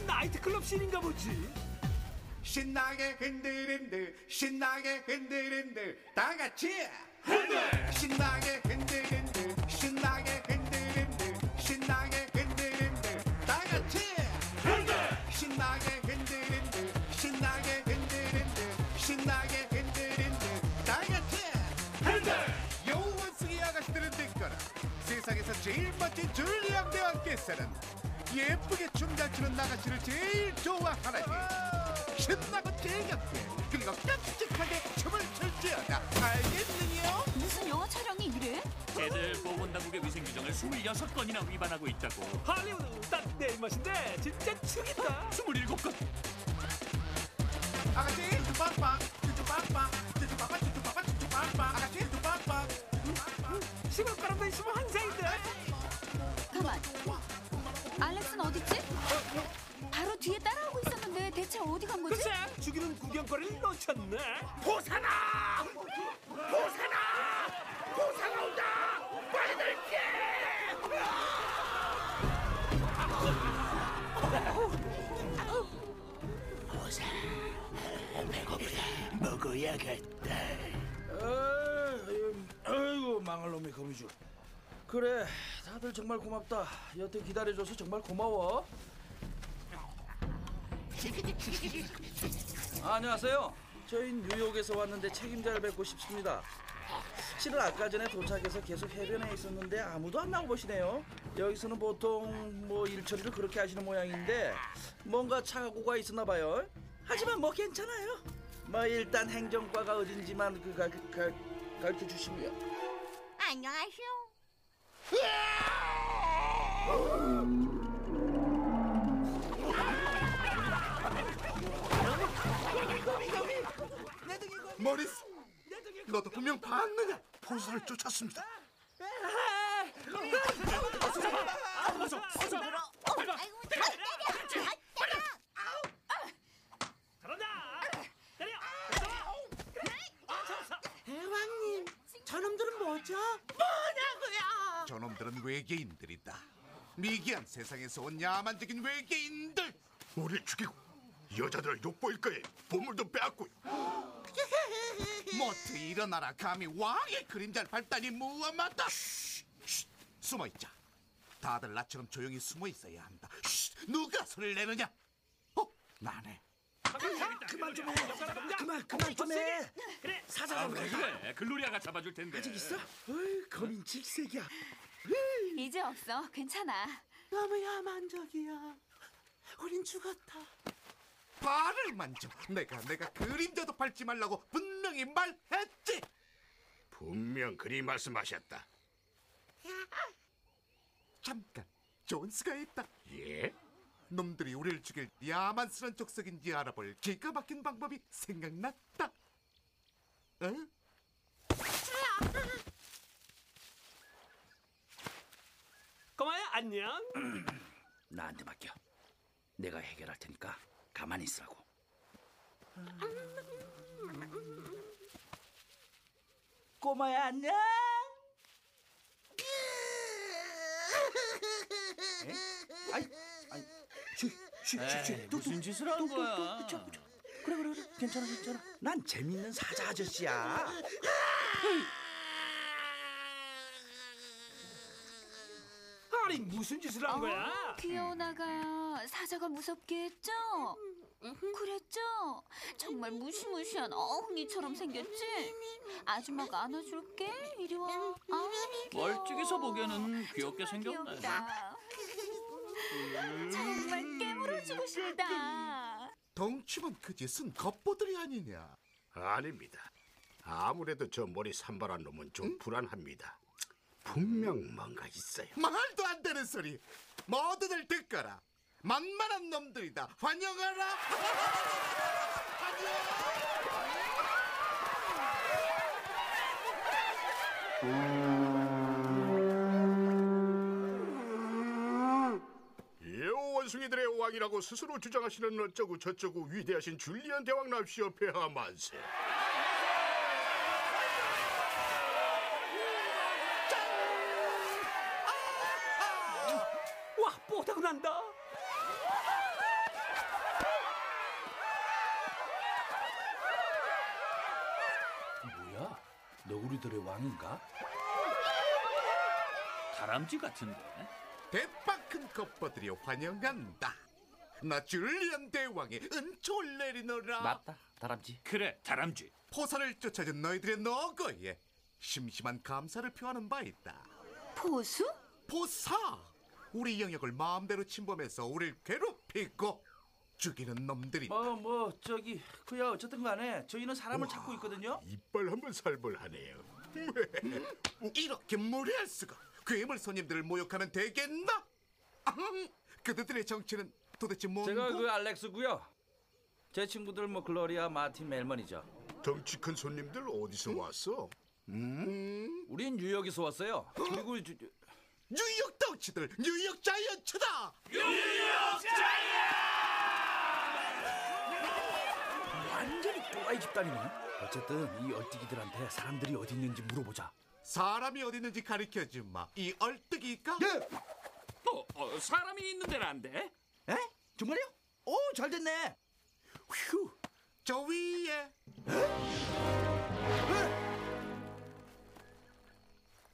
나이트클럽 씬인가 보지. 신나게 흔들흔들 신나게 흔들흔들. 다 같이 흔들! 신나게 흔들흔들 신나게 흔들흔들 신나게 흔들흔들. 다 같이 흔들! 신나게 흔들흔들 신나게 흔들흔들 신나게 흔들흔들. 다 같이 흔들! 여우원숭이 아가씨들은 듣거라 세상에서 제일 멋진 줄리앙 사는 예쁘게 춤잘 추는 아가씨를 제일 좋아하라지 신나고 즐겁게 그리고 깜찍하게 춤을 출지어다 알겠느냐? 무슨 영화 촬영이 이래? 쟤들 보건당국의 위생규정을 26건이나 위반하고 있다고. 할리우드 딱 내 입맛인데 진짜 죽이다. 27건. 아가씨 쭈빵빵 쭈쭈빵빵 쭈쭈빵빵 쭈쭈빵빵 쭈쭈빵빵 아가씨 쭈빵빵 시골 바람도 있으면 환상 어디 간 거지? 글쎄 죽이는 구경거리를 놓쳤네. 보사나! 보사나! 보사가 온다! 빨리 들게! 보사 배고프다 먹어야겠다 아이고 망할 놈의 거미줄. 그래, 다들 정말 고맙다. 여태 기다려줘서 정말 고마워. 아, 안녕하세요. 저희 뉴욕에서 왔는데 책임자를 뵙고 싶습니다. 실은 아까 전에 도착해서 계속 해변에 있었는데 아무도 안 나고 보시네요. 여기서는 보통 뭐 일처리를 그렇게 하시는 모양인데 뭔가 착오가 있었나 봐요. 하지만 뭐 괜찮아요. 뭐 일단 행정과가 어딘지만 그 가, 가, 가르쳐 주시고요. 안녕하세 머리스 너도 분명 봤느냐? 보사를 쫓았습니다 어서 어서. 대왕님 저놈들은 뭐죠? 뭐냐고요? 저놈들은 외계인들이다 미개한 세상에서 온 야만적인 외계인들 우리 죽이고 여자들을 욕보일 거에 보물도 빼앗고 모트 일어나라 감히 왕의 그림자를 밟다니 무엄하다 숨어있자 다들 나처럼 조용히 숨어 있어야 한다 쉿, 누가 소리를 내느냐 어? 나네 그만 좀 해. 그만 그만 좀 해. 그래. 사자가 왜 그래? 글로리아가 잡아줄 텐데. 아직 있어? 어이, 거민 질색이야. 이제 없어. 괜찮아. 너무 야만적이야 우린 죽었다 발을 만져 내가 내가 그림자도 밟지 말라고 분명히 말했지 분명 그리 말씀하셨다. 잠깐 존스가 있다 예? 놈들이 우리를 죽일 야만스런 족속인지 알아볼 기가 막힌 방법이 생각났다 어? 꼬마야 안녕. 나한테 맡겨. 내가 해결할 테니까 가만히 있으라고. 꼬마야 안녕. 에? 아이, 아이, 쉬, 쉬, 쉬, 쉬. 에이, 무슨 짓을 한 거야? 그쵸, 그쵸. 그래, 그래, 그래. 괜찮아, 괜찮아. 난 재밌는 사자 아저씨야. 아니 무슨 짓을 한 거야? 어, 귀여운 아가야. 사자가 무섭게 했죠? 그랬죠? 정말 무시무시한 어흥이처럼 생겼지? 아줌마가 안아줄게. 이리 와. 아, 멀찍이서 보기에는 귀엽게 생겼네. 귀엽다. 정말 깨물어주고 싶다. 덩치만 크지 쓴 겉보들이 아니냐 아닙니다. 아무래도 저 머리 산발한 놈은 좀 불안합니다. 분명 뭔가 있어요. 말도 안 되는 소리 모두들 듣거라 만만한 놈들이다. 환영하라. 예오 원숭이들의 왕이라고 스스로 주장하시는 어쩌고 저쩌고 위대하신 줄리안 대왕 납시어 폐하 만세. 하다고 난다. 뭐야? 너구리들의 왕인가? 다람쥐 같은데. 대빵 큰 겉버들이 환영한다. 나 줄리안 대왕의 은총을 내리노라. 맞다, 다람쥐. 그래, 다람쥐. 포사를 쫓아준 너희들의 너거에 심심한 감사를 표하는 바 있다. 포수? 포사! 우리 영역을 마음대로 침범해서 우리를 괴롭히고 죽이는 놈들이 뭐, 뭐, 저기, 그야 어쨌든 간에 저희는 사람을 찾고 있거든요. 이빨 한번 살벌하네요. 이렇게 무례할 수가 괴물 손님들을 모욕하면 되겠나? 아흠, 그들의 정체는 도대체 뭔고? 제가 그 알렉스고요. 제 친구들 뭐 글로리아, 마틴, 멜먼이죠. 덩치 큰 손님들 어디서 왔어? 음? 우린 뉴욕에서 왔어요. 그리고 저- 저- 뉴욕 덩치들 뉴욕 자이언츠다! 완전히 또라이 집단이네. 어쨌든 이 얼뛰기들한테 사람들이 어디 있는지 물어보자. 사람이 어디 있는지 가르쳐주마 이 얼뜨기가? 어, 어, 사람이 있는 데는 안 돼? 에? 정말요? 오, 잘 됐네. 휴. 저 위에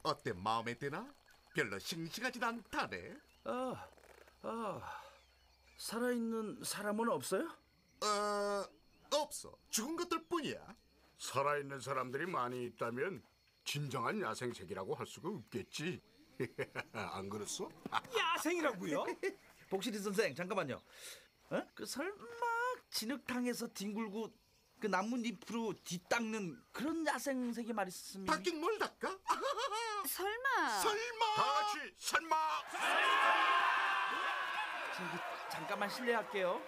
어때 마음에 드나? 별로 싱싱하진 않다네 아, 아, 살아있는 사람은 없어요? 어... 없어 죽은 것들 뿐이야 살아있는 사람들이 많이 있다면 진정한 야생색이라고 할 수가 없겠지. 안 그렇소? 야생이라고요? 복실이 선생 잠깐만요. 어? 그 설마 진흙탕에서 뒹굴고 그 나뭇잎으로 뒤닦는 그런 야생색이 말씀이 닦긴 뭘 닦아? 설마. 설마 다 같이 설마. 저기 잠깐만 실례할게요.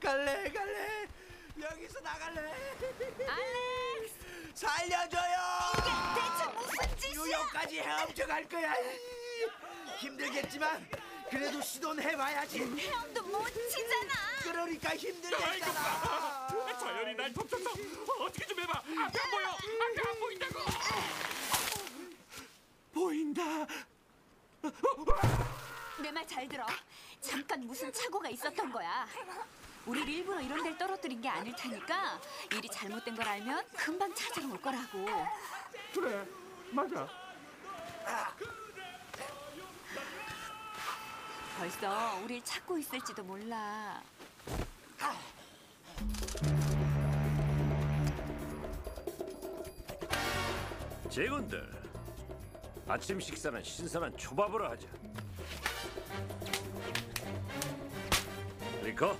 갈래, 갈래. 여기서 나갈래. 알렉스! 살려줘요. 대체 무슨 짓이야? 뉴욕까지 헤엄쳐 갈 거야. 힘들겠지만 그래도 시도는 해봐야지. 헤엄도 못 치잖아. 그러니까 힘들겠잖아. 자연이 날 덮쳤어. 어, 어떻게 좀 해봐. 앞에 안 보여. 앞에 안 보인다고. 보인다. 내 말 잘 들어. 잠깐 무슨 착오가 있었던 거야. 우리 일부러 이런 데를 떨어뜨린 게 아닐 테니까 일이 잘못된 걸 알면 금방 찾으러 올 거라고. 그래, 맞아. 벌써 우릴 찾고 있을지도 몰라. 직원들, 아침 식사는 신선한 초밥으로 하자. 리커,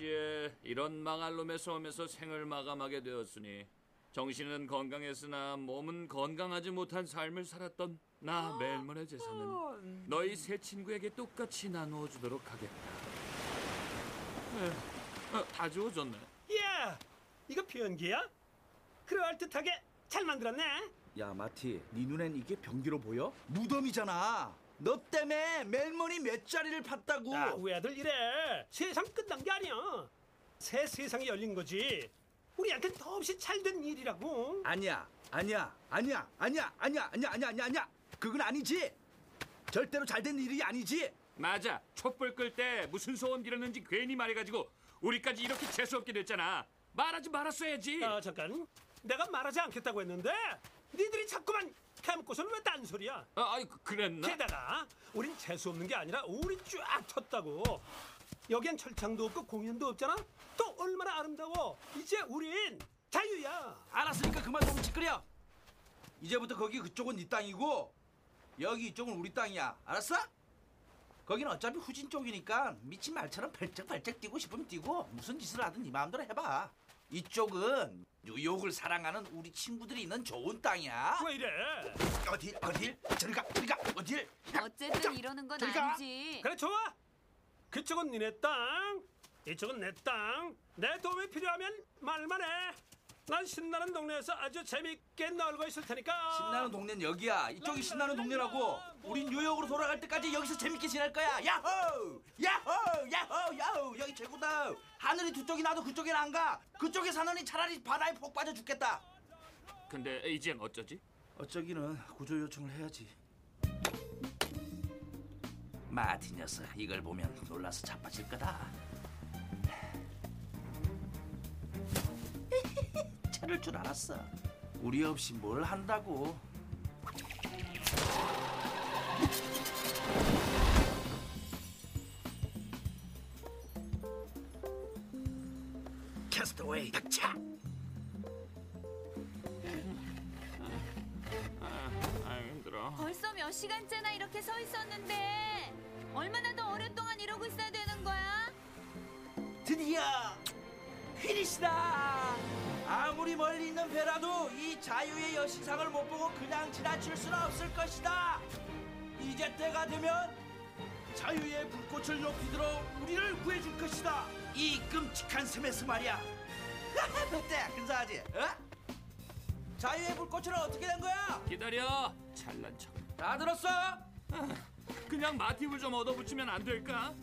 졸지에 이런 망할 놈의 소음에서 생을 마감하게 되었으니 정신은 건강했으나 몸은 건강하지 못한 삶을 살았던 나 멜몬의 재산은 너희 세 친구에게 똑같이 나누어 주도록 하겠다. 에, 어, 다 주어졌네. 야, 이거 변기야? 그럴 듯하게 잘 만들었네. 야 마티, 네 눈엔 이게 변기로 보여? 무덤이잖아. 너 때문에 멜몬이 몇 자리를 팠다고. 아, 왜들 이래? 세상 끝난 게 아니야. 새 세상이 열린 거지. 우리한텐 더없이 잘 된 일이라고. 아니야, 아니야, 아니야, 아니야, 아니야, 아니야, 아니야, 아니야, 아니야. 그건 아니지. 절대로 잘 된 일이 아니지. 맞아. 촛불 끌 때 무슨 소원 빌었는지 괜히 말해가지고 우리까지 이렇게 재수없게 됐잖아. 말하지 말았어야지. 아, 잠깐. 내가 말하지 않겠다고 했는데 니들이 자꾸만 캐묻고서는 왜 딴소리야? 아, 아이, 그- 그랬나? 게다가 우린 재수 없는 게 아니라 우리 쫙 쳤다고. 여기엔 철창도 없고 공연도 없잖아. 또 얼마나 아름다워. 이제 우린 자유야. 알았으니까 그만 좀 찌끄려. 이제부터 거기 그쪽은 네 땅이고 여기 이쪽은 우리 땅이야. 알았어? 거기는 어차피 후진 쪽이니까 미친 말처럼 발쩍발쩍 뛰고 싶으면 뛰고 무슨 짓을 하든 네 마음대로 해봐. 이쪽은 뉴욕을 사랑하는 우리 친구들이 있는 좋은 땅이야. 왜 이래? 어딜 어딜 저리 가 저리 가 어딜 어쨌든 이러는 건 저리 가. 아니지. 그래 좋아. 그쪽은 니네 땅, 이쪽은 내 땅. 내 도움이 필요하면 말만 해. 난 신나는 동네에서 아주 재밌게 놀고 있을 테니까. 신나는 동네는 여기야. 이쪽이 신나는 동네라고. 우린 뉴욕으로 돌아갈 때까지 여기서 재밌게 지낼 거야. 야호! 야호! 야호! 야호! 여기 최고다. 하늘이 두 쪽이 나도 그쪽엔 안 가. 그쪽에 사느니 차라리 바다에 폭 빠져 죽겠다. 근데 이젠 어쩌지? 어쩌기는 구조 요청을 해야지. 마티 녀석 이걸 보면 놀라서 자빠질 거다. 차를 줄 알았어. 우리 없이 뭘 한다고. 캐스터웨이 닥차. 아 힘들어. 벌써 몇 시간째나 이렇게 서 있었는데 얼마나 더 오랫동안 이러고 있어야 되는 거야? 드디어 휘리시다. 아무리 멀리 있는 배라도 이 자유의 여신상을 못 보고 그냥 지나칠 수는 없을 것이다. 이제 때가 되면 자유의 불꽃을 높이 들어 우리를 구해줄 것이다. 이 끔찍한 셈에서 말이야. 어때? 근사하지? 어? 자유의 불꽃은 어떻게 된 거야? 기다려. 잘난 척. 다 들었어? 그냥 마팁을 좀 얻어붙이면 안 될까?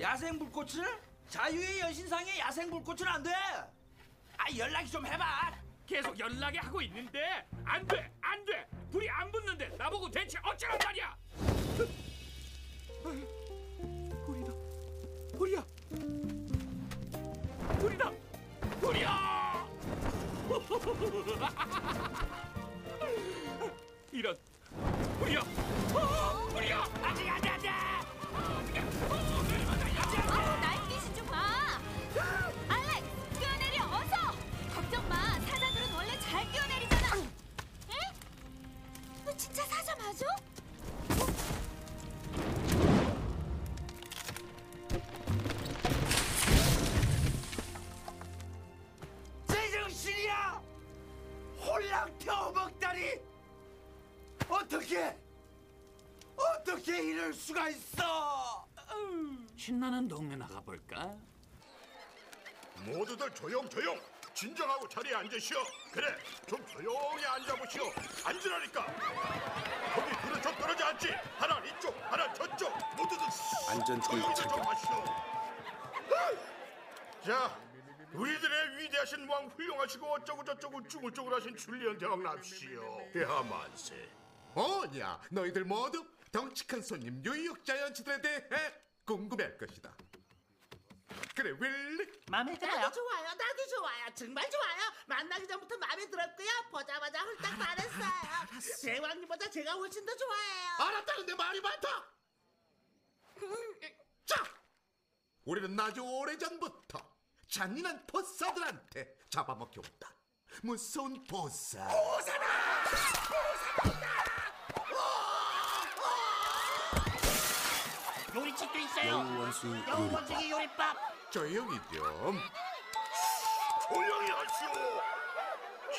야생 불꽃을? 자유의 여신상의 야생 불꽃은 안 돼. 아 연락 좀 해봐. 계속 연락이 하고 있는데 안 돼, 안 돼. 불이 안 붙는데 나보고 대체 어쩌란 말이야? 불이다, 불이야, 불이다, 불이야! 이런 불이야, 어, 불이야! 아직 안 돼 안 돼! 아 신나는 동네 나 가볼까? 모두들 조용 조용. 진정하고 자리에 앉으시오. 그래, 좀 조용히 앉아보시오. 앉으라니까. 거기 둘은 저 떨어져 앉지. 하나 이쪽, 하나 저쪽. 모두들 안전띠 조용히 좀. 하시오. 자, 우리들의 위대하신 왕 훌륭하시고 어쩌고 저쩌고 쭈글쭈글 하신 줄리언 대왕 납시오. 대하 만세. 뭐냐 너희들 모두 덩치 큰 손님 뉴욕 자이언츠들에 대해 궁금해할 것이다. 그래 윌리. 마음에 나도 좋아요, 나도 좋아요, 정말 좋아요. 만나기 전부터 마음에 들었고요. 보자마자 홀딱 반했어요. 대왕님보다 제가 훨씬 더 좋아해요. 알았다는데 말이 많다. 자 우리는 아주 오래전부터 잔인한 보사들한테 잡아먹혀왔다. 무서운 보사 요리집도 있어요. 여우원수 여우원숭이 요리밥. 조용히 좀 조용히 하시오.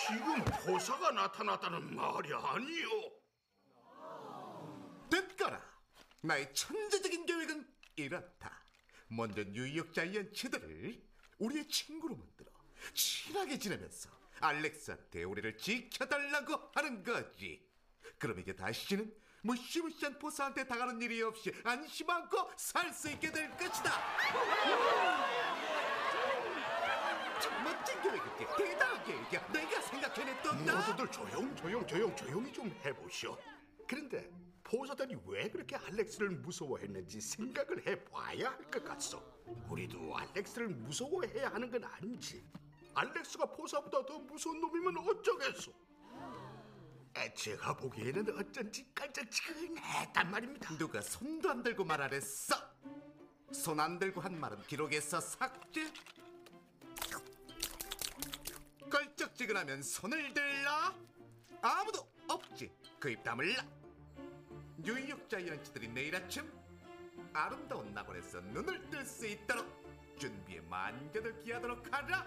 지금 보사가 나타났다는 말이 아니오. 듣거라 나의 천재적인 계획은 이렇다 먼저 뉴욕 자이언츠들을 우리의 친구로 만들어 친하게 지내면서 알렉스한테 우리를 지켜달라고 하는 거지 그럼 이제 다시는 무시무시한 보스한테 당하는 일이 없이 안심 않고 살 수 있게 될 것이다 참 멋진 계획이지 대단한 계획이야 내가 생각해냈던 모두들 조용 조용 조용 조용히 좀 해보시오. 그런데 보사들이 왜 그렇게 알렉스를 무서워했는지 생각을 해봐야 할 것 같소. 우리도 알렉스를 무서워해야 하는 건 아닌지. 알렉스가 보사보다 더 무서운 놈이면 어쩌겠소. 에, 제가 보기에는 어쩐지 깔짝지근했단 말입니다. 누가 손도 안 들고 말하랬어? 손 안 들고 한 말은 기록에서 삭제? 껄쩍지근하면 손을 들라? 아무도 없지 그 입 다물라 뉴욕 자이언츠들이 내일 아침 아름다운 낙원에서 눈을 뜰 수 있도록 준비에 만개들 기하도록 하라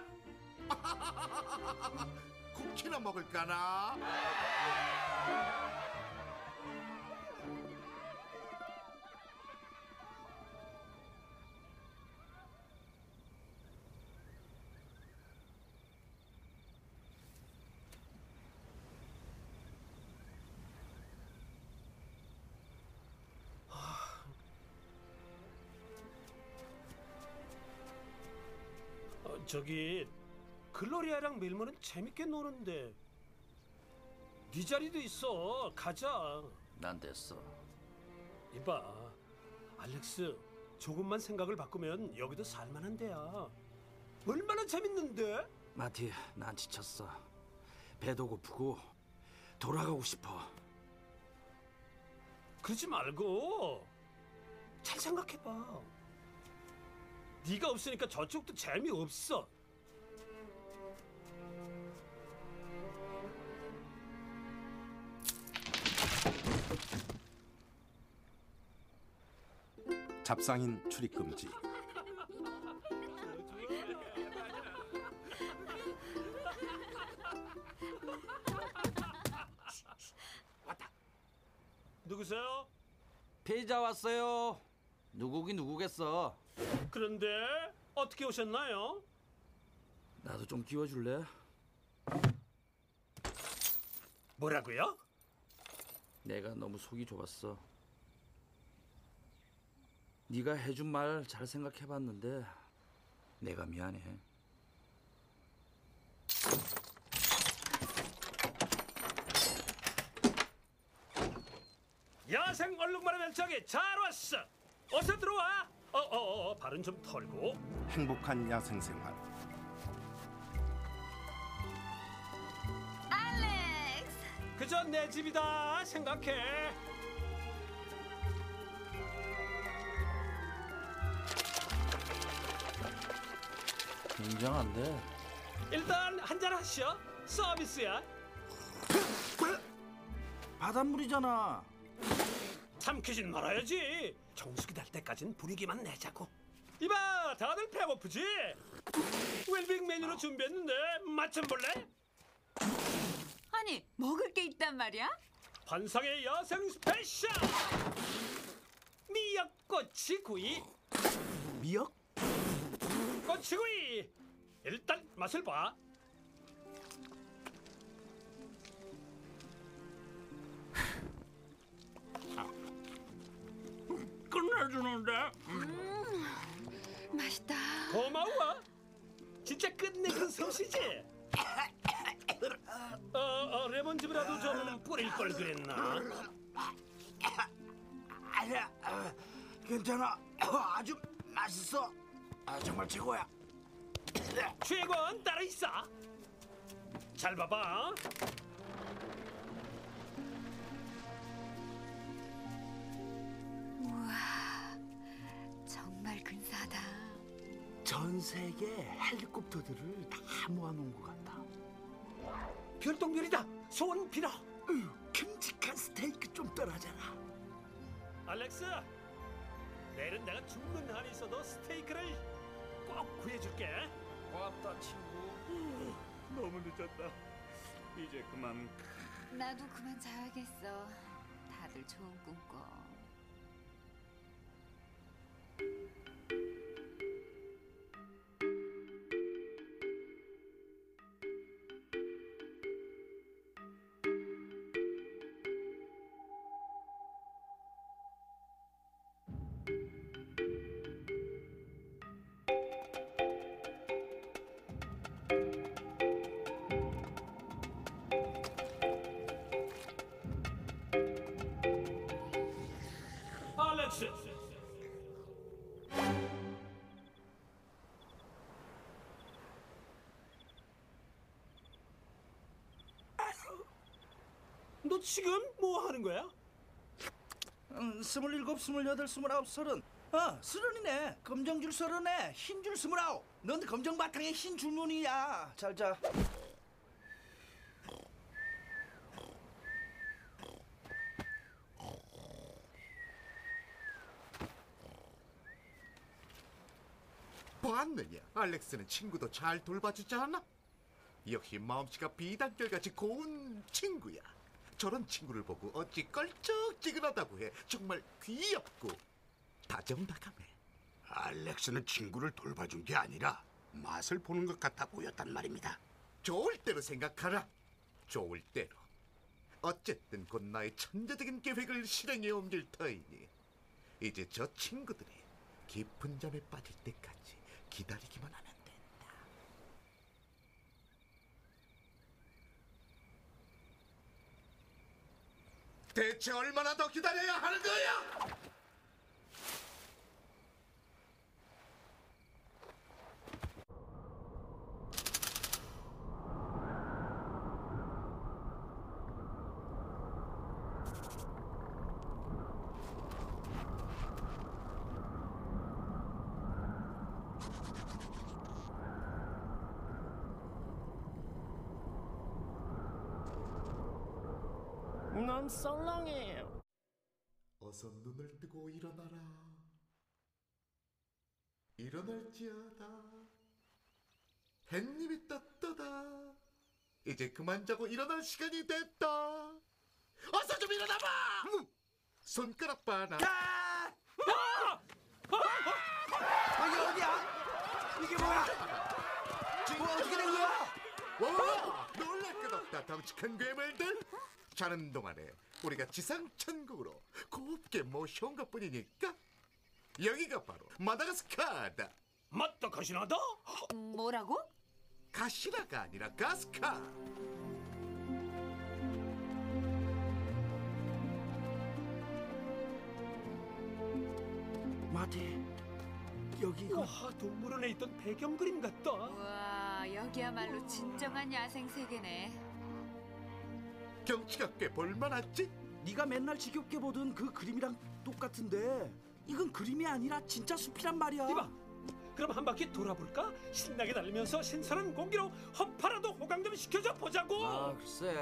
콩치나 먹을까나? 어, 저기 글로리아랑 밀모는 재밌게 노는데. 네 자리도 있어. 가자. 난 됐어. 이봐 알렉스 조금만 생각을 바꾸면 여기도 살만한 데야. 얼마나 재밌는데? 마티, 난 지쳤어. 배도 고프고 돌아가고 싶어. 그러지 말고 잘 생각해봐. 네가 없으니까 저쪽도 재미없어 잡상인 출입 금지. 누구세요? 피자 왔어요. 누구긴 누구겠어. 그런데 어떻게 오셨나요? 나도 좀 끼워줄래? 뭐라고요? 내가 너무 속이 좁았어. 네가 해준 말 잘 생각해봤는데 내가 미안해. 야생 얼룩말의 멸치하게 잘 왔어 어서 들어와 어어 어 발은 좀 털고 행복한 야생 생활. 그저 내 집이다 생각해 굉장한데. 일단 한잔 하시오 서비스야 바닷물이잖아. 삼키진 말아야지 정수기 날 때까진 분위기만 내자고 이봐 다들 배고프지? 웰빙 메뉴로 준비했는데 맛 좀 볼래? 아니, 먹을 게 있단 말이야? 반상의 야생 스페셜 미역 꼬치구이 미역? 꼬치구이 일단 맛을 봐 끝내주는데? 맛있다. 고마워 진짜 끝내준 솜씨지? 어, 어, 레몬즙이라도 좀 뿌릴 걸 그랬나? 아니야. 아, 괜찮아. 아주 맛있어. 아, 정말 최고야. 최고는 따로 있어 잘 봐봐 우와, 정말 근사하다. 전 세계 헬리콥터들을 다 모아놓은 것 같다. 별똥별이다 소원 빌어 큼직한 스테이크 좀 떨어져라. 알렉스 내일은 내가 죽는 한이 있어도 스테이크를 꼭 구해줄게 고맙다 친구. 너무 늦었다. 이제 그만. 나도 그만 자야겠어. 다들 좋은 꿈 꿔. 너 지금 뭐 하는 거야? 음, 스물일곱, 스물여덟, 스물아홉, 서른. 어, 서른이네. 검정줄 서른에 흰줄 스물아홉. 넌 검정 바탕에 흰 줄무늬야. 잘 자. 봤느냐? 알렉스는 친구도 잘 돌봐주지 않아? 역시 마음씨가 비단결같이 고운 친구야. 저런 친구를 보고 어찌 껄쩍지근하다고 해. 정말 귀엽고 다정다감해. 알렉스는 친구를 돌봐준 게 아니라 맛을 보는 것 같아 보였단 말입니다. 좋을 대로 생각하라. 좋을 대로. 어쨌든 곧 나의 천재적인 계획을 실행에 옮길 터이니 이제 저 친구들이 깊은 잠에 빠질 때까지 기다리기만 하면 대체 얼마나 더 기다려야 하는 거야? 넌 썰렁해요. 어서 눈을 뜨고 일어나라. 일어날지어다. 햇님이 떴다. 이제 그만 자고 일어날 시간이 됐다. 어서 좀 일어나봐. 손가락 봐나. 여기 어디야? 이게 뭐야? 뭐 어떻게 된 거야? 와, 놀랄 것 없다. 덩치큰 괴물들. 자는 동안에 우리가 지상 천국으로 곱게 모셔온 것 뿐이니까 여기가 바로 마다가스카다. 맞다 가시나다? 뭐라고? 가시나가 아니라 가스카. 마티 여기가 와 동물원에 있던 배경 그림 같다. 와 여기야말로 진정한 야생 세계네. 경치가 꽤 볼만하지? 네가 맨날 지겹게 보던 그 그림이랑 똑같은데 이건 그림이 아니라 진짜 숲이란 말이야. 이봐. 그럼 한 바퀴 돌아볼까? 신나게 달리면서 신선한 공기로 허파라도 호강 좀 시켜줘 보자고. 아 글쎄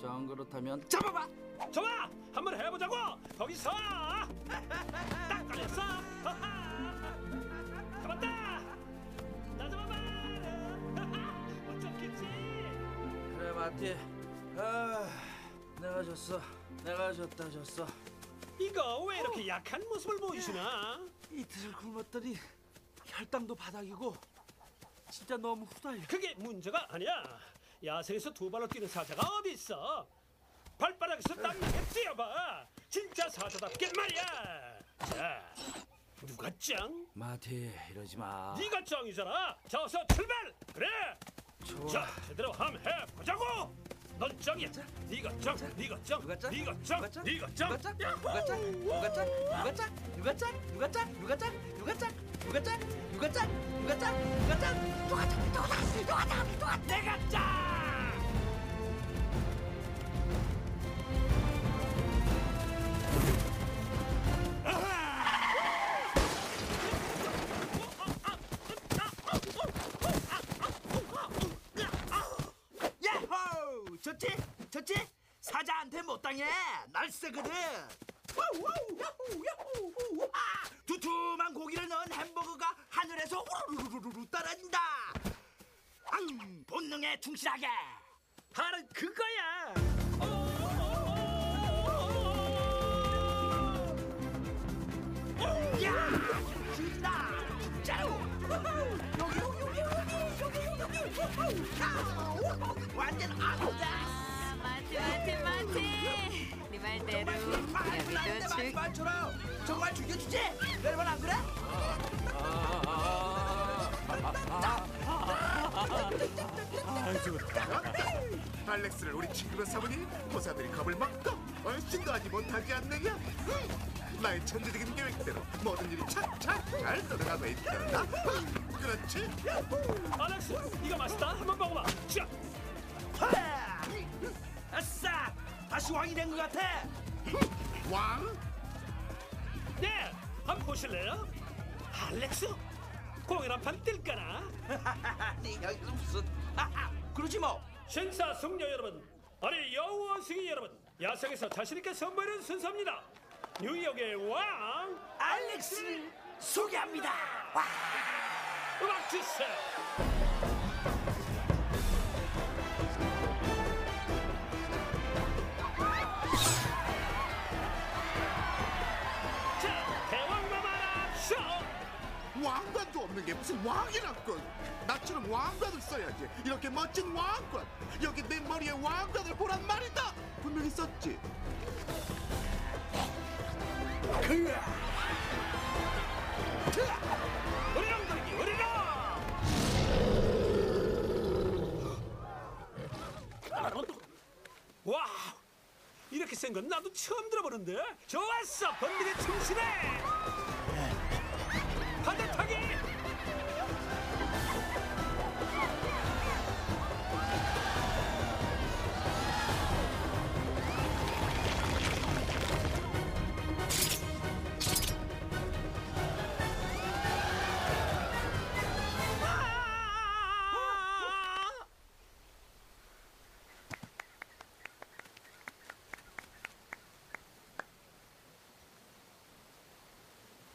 정 그렇다면 잡아봐. 잡아. 한번 해보자고. 거기서. 딱 걸렸어. 잡았다. 나 잡아봐. 못 잡겠지. 그래 마티 아 내가 졌어 내가 졌다 졌어 이거 왜 이렇게 약한 모습을 보이시나? 이틀 굶었더니 혈당도 바닥이고 진짜 너무 후달려 그게 문제가 아니야. 야생에서 두 발로 뛰는 사자가 어디 있어? 발바닥에서 땀나게 뛰어봐. 진짜 사자답게 말이야. 자, 누가 짱? 마티 이러지 마 네가 짱이잖아. 자, 어서 출발. 그래. 좋아. 자, 제대로 함 해 보자고. 넌 짱이야. 네가 짱. 네가 짱. 누가 짱? 네가 짱. 누가 짱? 네가 짱. 누가 짱? 누가 짱? 누가 짱? 누가 짱? 누가 짱? 누가 짱? 누가 짱? 누가 짱? 누가 짱? 누가 짱? 누가 짱? 누가 짱? 누가 짱? 누가 짱? 누가 짱? 내가 짱. 사자한테 못 당해. 날쌔거든. 와우, 와우, 야호, 야호, 아! 두툼한 고기를 넣은 햄버거가 하늘에서 우르르르르 떨어진다. 앙, 본능에 충실하게. 바로 그거야. 야, 진다. 진짜로. 여기, 여기, 여기, 여기, 여기, 여기. 완전 아우다. 아, 마티 마티 마티. 네 말대로 여기도 출. 말처럼 정말 죽여주지? 여러분 안 그래? 알렉스를 우리 친구로 삼으니 고사들이 겁을 먹고 얼씬도 하지 못하지 않느냐? 응. 나의 천재적인 계획대로 모든 일이 착착 잘 돌아가고 있다. 응, 그렇지? 알렉스, 이거 맛있다. 한번 먹어봐. 자, 하! 아싸! 다시 왕이 된 것 같아. 왕? 네, 한번 보실래요? 알렉스, 공연 한판 뜰까나? 네 여기서 무슨? 아하, 그러지 뭐. 신사 숙녀 여러분, 아니 여우원숭이 여러분, 야생에서 자신 있게 선보이는 순서입니다. 뉴욕의 왕 알렉스를 소개합니다. 음악 주세요. 없는 게 무슨 왕이란건 나처럼 왕관을 써야지. 이렇게 멋진 왕관. 여기 내 머리에 왕관을 보란 말이다. 분명히 썼지. 우리랑 들기 우리랑. 와, 이렇게 센 건 나도 처음 들어보는데. 좋았어, 본능에 충실해. 반대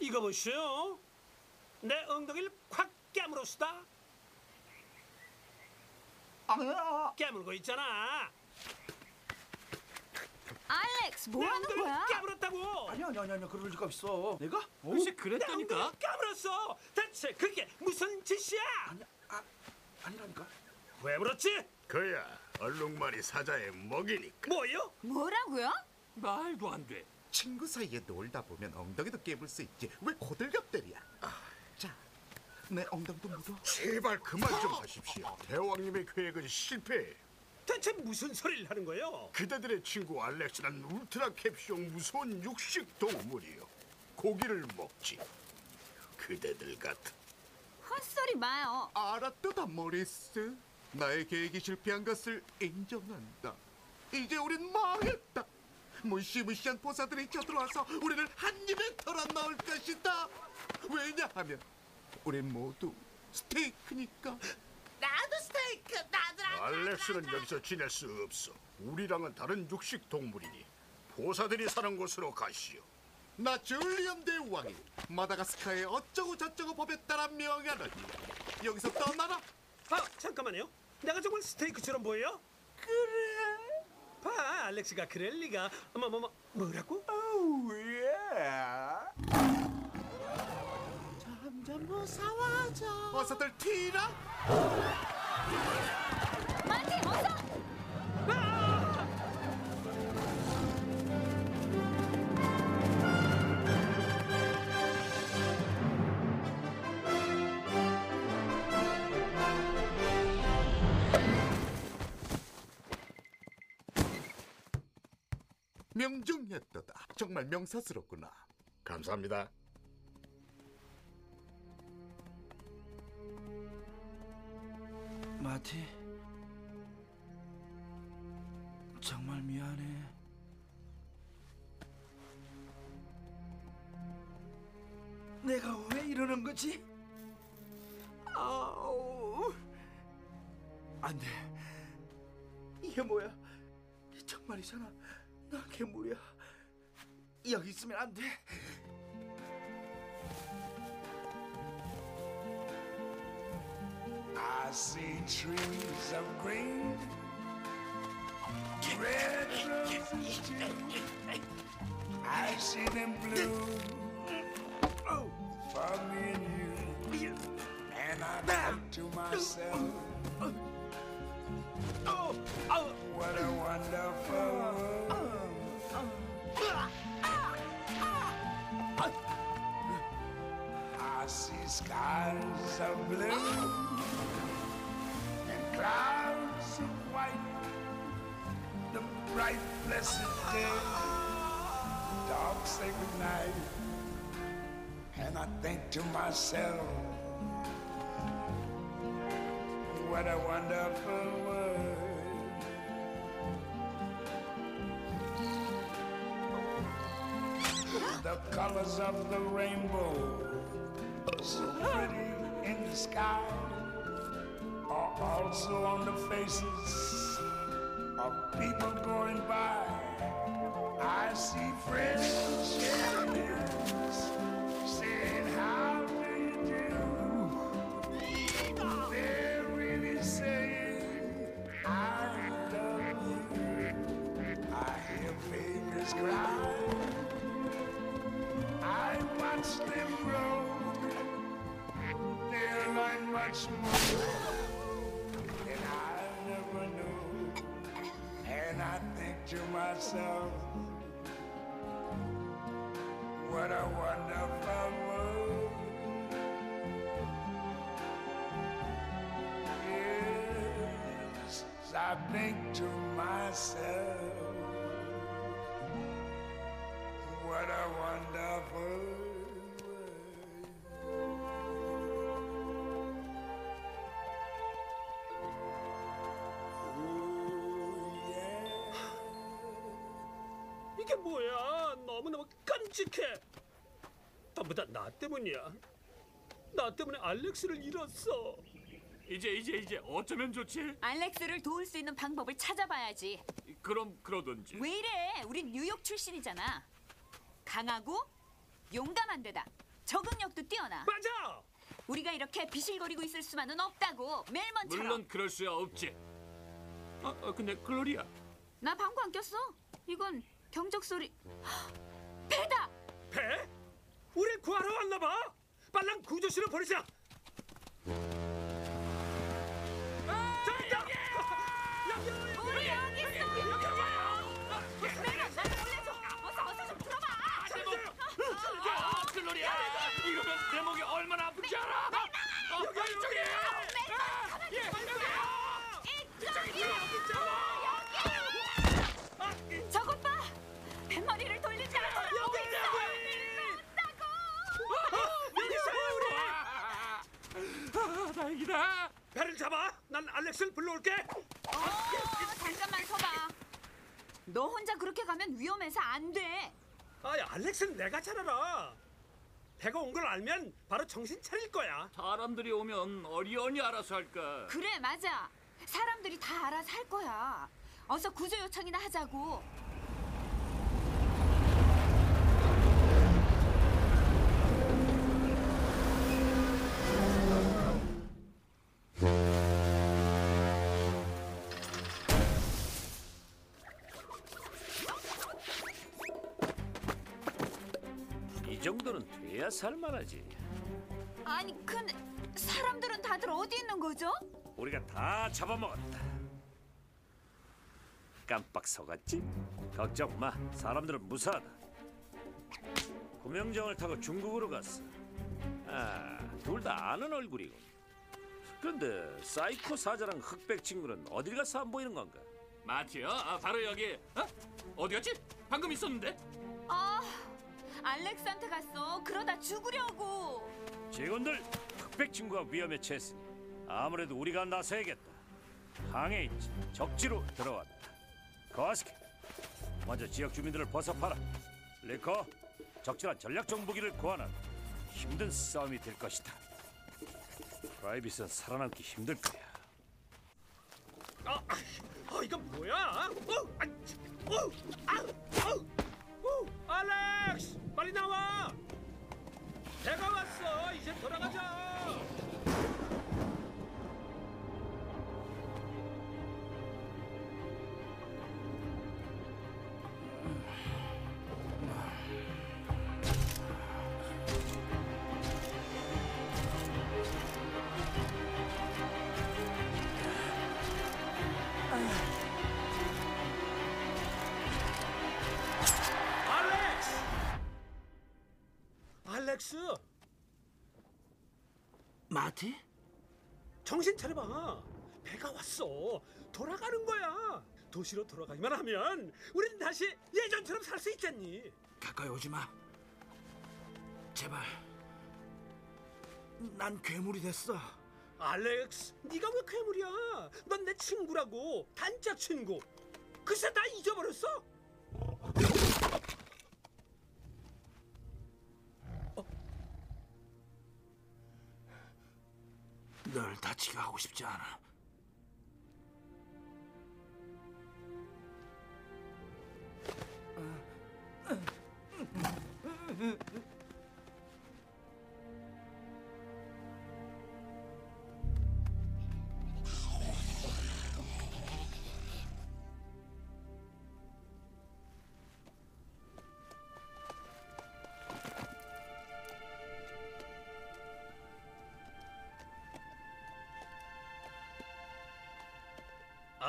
이거 보시오. 내 엉덩이를 콱 깨물었수다. 깨물고 있잖아. 알렉스, 뭐내 하는 엉덩이를 거야? 깨물었다고. 아니 아니 아니 아니 그럴 리가 없어. 내가? 글쎄 그랬다니까. 내 엉덩이를 깨물었어. 대체 그게 무슨 짓이야? 아니 아 아니라니까. 왜 물었지? 그야 얼룩말이 사자의 먹이니까. 뭐요? 뭐라고요? 말도 안 돼. 친구 사이에 놀다 보면 엉덩이도 깨물 수 있지. 왜 고들갑 때리야? 자, 내 엉덩이도 묻어. 제발 그만 좀 하십시오. 대왕님의 계획은 실패. 대체 무슨 소리를 하는 거예요? 그대들의 친구 알렉스는 울트라 캡숑 무서운 육식 동물이요. 고기를 먹지. 그대들 같은. 헛소리 마요. 알았다, 모리스. 나의 계획이 실패한 것을 인정한다. 이제 우린 망했다. 무시무시한 보사들이 쳐들어와서 우리를 한 입에 털어 넣을 것이다. 왜냐하면 우린 모두 스테이크니까. 나도 스테이크 나도 알렉스는 여기서 지낼 수 없어. 우리랑은 다른 육식 동물이니 보사들이 사는 곳으로 가시오. 나 줄리엄 대왕이 마다가스카의 어쩌고 저쩌고 법에 따라 명하노니 여기서 떠나라. 아 잠깐만요. 내가 정말 스테이크처럼 보여? 그래. 봐, 알렉스가 그럴 리가. 어머, 뭐, 뭐, 뭐라고? Oh yeah. 점점 무서워져. 어서들 티라. 명중했도다. 정말 명사스럽구나. 감사합니다. 마티. 정말 미안해. 내가 왜 이러는 거지? 아우. 안 돼. 이게 뭐야? 정말이잖아. 나 괴물이야. 여기 있으면 안 돼. I see trees of green, red roses too. I see them bloom for me and you. And I think to myself, what a wonderful world. Skies of blue and clouds of white. The bright, blessed day, dark, sacred night. And I think to myself, what a wonderful world. The colors of the rainbow, the sky, are also on the faces of people going by. I see friends than I never knew. And I think to myself, what a wonderful world. Yes, I think to myself. 끔찍해. 전부 다 나 때문이야. 나 때문에 알렉스를 잃었어. 이제 이제 이제 어쩌면 좋지? 알렉스를 도울 수 있는 방법을 찾아봐야지. 그럼 그러든지. 왜 이래? 우린 뉴욕 출신이잖아. 강하고 용감한 데다 적응력도 뛰어나. 맞아. 우리가 이렇게 비실거리고 있을 수만은 없다고 멜먼처럼. 물론 그럴 수야 없지. 아, 아 근데 글로리아. 나 방구 안 꼈어. 이건 경적 소리. 배다. 배? 우릴 구하러 왔나 봐. 빨랑 구조실로 보내자. 저기 여기. 여기 우리 여기 있어. 여기 멜먼 나 놀래줘. 어서 어서 좀 들어봐. 아, 글로리아. 이러면 내 목이 얼마나 아픈지 알아? 어, 여기 이쪽에. 아, 예, 저것 봐. 뱃머리를 다행이다. 배를 잡아. 난 알렉스를 불러올게. 어, 잠깐만 서봐. 너 혼자 그렇게 가면 위험해서 안 돼. 아, 알렉스는 내가 잘 알아. 배가 온 걸 알면 바로 정신 차릴 거야. 사람들이 오면 어리언이 알아서 할까. 그래 맞아. 사람들이 다 알아서 할 거야. 어서 구조 요청이나 하자고. 이 정도는 돼야 살만하지. 아니 근데 사람들은 다들 어디 있는 거죠? 우리가 다 잡아먹었다. 깜빡 속았지? 걱정 마. 사람들은 무사하다. 구명정을 타고 중국으로 갔어. 아, 둘 다 아는 얼굴이고. 그런데 사이코 사자랑 흑백 친구는 어딜 가서 안 보이는 건가? 마티요? 아, 바로 여기. 어? 어디 갔지? 방금 있었는데. 아 알렉스한테 갔어. 그러다 죽으려고. 직원들, 흑백 친구가 위험에 처했으니 아무래도 우리가 나서야겠다. 항해 있지. 적지로 들어왔다. 거스케, 먼저 지역 주민들을 벗어파라. 리커, 적절한 전략 정보기를 구하는 힘든 싸움이 될 것이다. 프라이빗은 살아남기 힘들 거야. 아, 아, 아 이건 뭐야? 어, 아, 치, 어, 아, 어, 어, 알렉스, 빨리 나와. 배가 왔어. 이제 돌아가자. 렉스, 마티? 정신 차려봐. 배가 왔어. 돌아가는 거야. 도시로 돌아가기만 하면 우린 다시 예전처럼 살 수 있겠니? 가까이 오지 마. 제발. 난 괴물이 됐어. 알렉스, 네가 왜 괴물이야? 넌 내 친구라고, 단짝 친구. 글쎄 나 잊어버렸어? 널 다치게 하고 싶지 않아.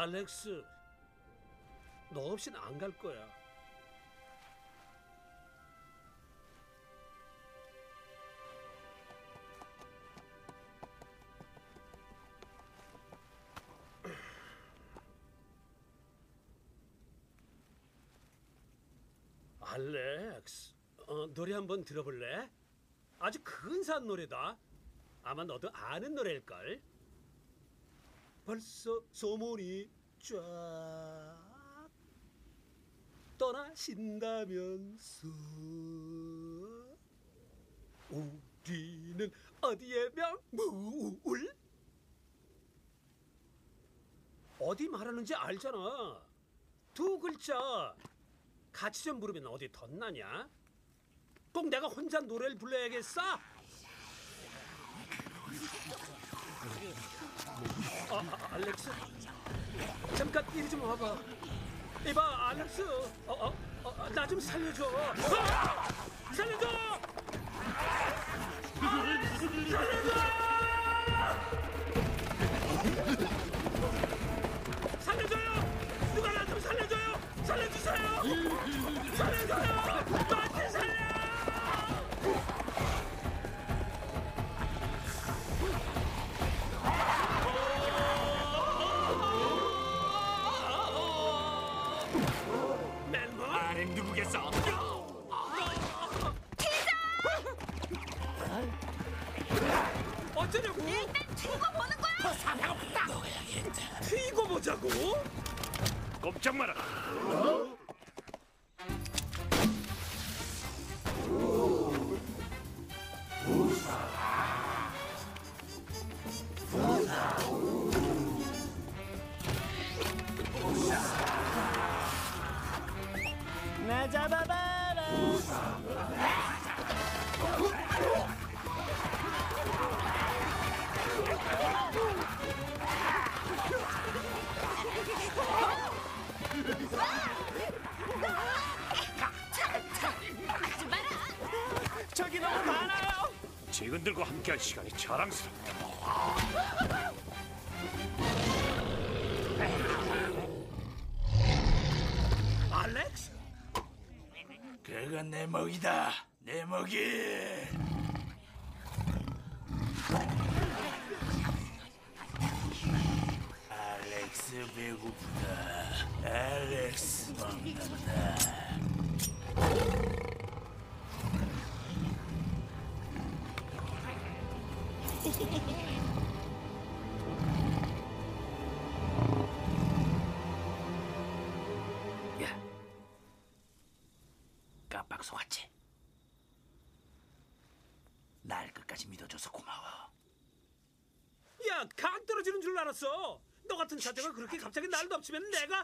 알렉스, 너 없인 안 갈 거야. 알렉스, 어, 노래 한번 들어볼래? 아주 근사한 노래다. 아마 너도 아는 노래일걸. 벌써 소문이 쫙 떠나신다면서. 우리는 어디에 명물 어디 말하는지 알잖아. 두 글자 같이 좀 부르면 어디 덧나냐? 꼭 내가 혼자 노래를 불러야겠어 아, 아, 알렉스 잠깐 이리 좀 와봐. 이봐 알렉스. 어, 어, 어, 나 좀 살려줘. 아! 직원들과 함께할 시간이 자랑스럽다. 알았어. 너 같은 자자가 그렇게 갑자기 날 덮치면 내가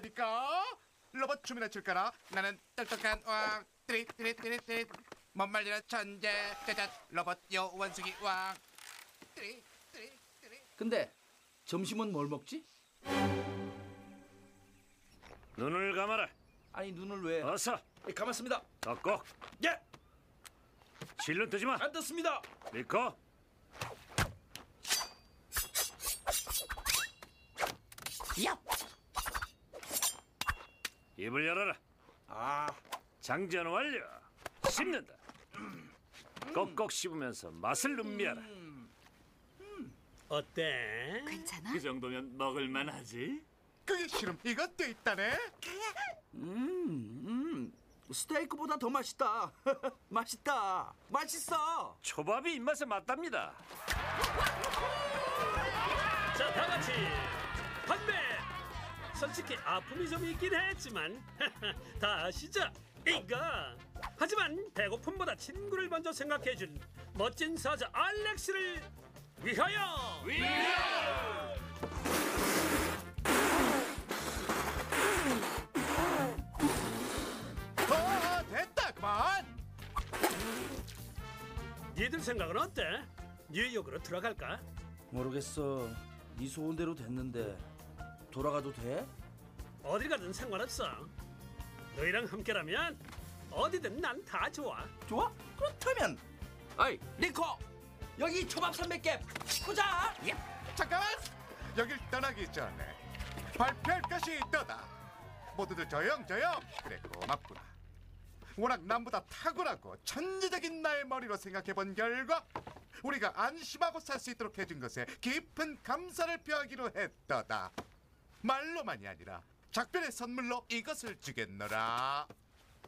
대단하다니까. 로봇 춤이나 출까라. 나는 똑똑한 왕. 띠리 띠리 띠리 띠리. 못 말리는 천재. 짜잔. 로봇 요 원숭이 왕. 띠리 띠리 띠리. 근데 점심은 뭘 먹지? 눈을 감아라. 아니 눈을 왜? 어서. 예, 감았습니다. 덮고. 예. 실눈 뜨지 마. 안 떴습니다. 리코. 야. 입을 열어라. 아. 장전 완료. 씹는다. 꼭꼭 씹으면서 맛을 음미하라. 어때? 괜찮아? 그 정도면 먹을만하지? 그게 싫음. 이것도 있다네. 음, 음. 스테이크보다 더 맛있다. 맛있다. 맛있어. 초밥이 입맛에 맞답니다. 자, 다 같이 건배. 솔직히 아픔이 좀 있긴 했지만 다 아시죠? 이거. 하지만 배고픔보다 친구를 먼저 생각해준 멋진 사자 알렉스를 위하여. 어, 됐다 그만. 니들 생각은 어때? 뉴욕으로 들어갈까? 모르겠어. 네 소원대로 됐는데 돌아가도 돼? 어딜 가든 상관없어. 너희랑 함께라면 어디든 난 다 좋아. 좋아? 그렇다면 아이 리코 여기 초밥 300개 보자. 잠깐만. 여길 떠나기 전에 발표할 것이 있다다. 모두들 조용 조용. 그래 고맙구나. 워낙 남보다 탁월하고 천재적인 나의 머리로 생각해본 결과 우리가 안심하고 살 수 있도록 해준 것에 깊은 감사를 표하기로 했다다. 말로만이 아니라 작별의 선물로 이것을 주겠노라.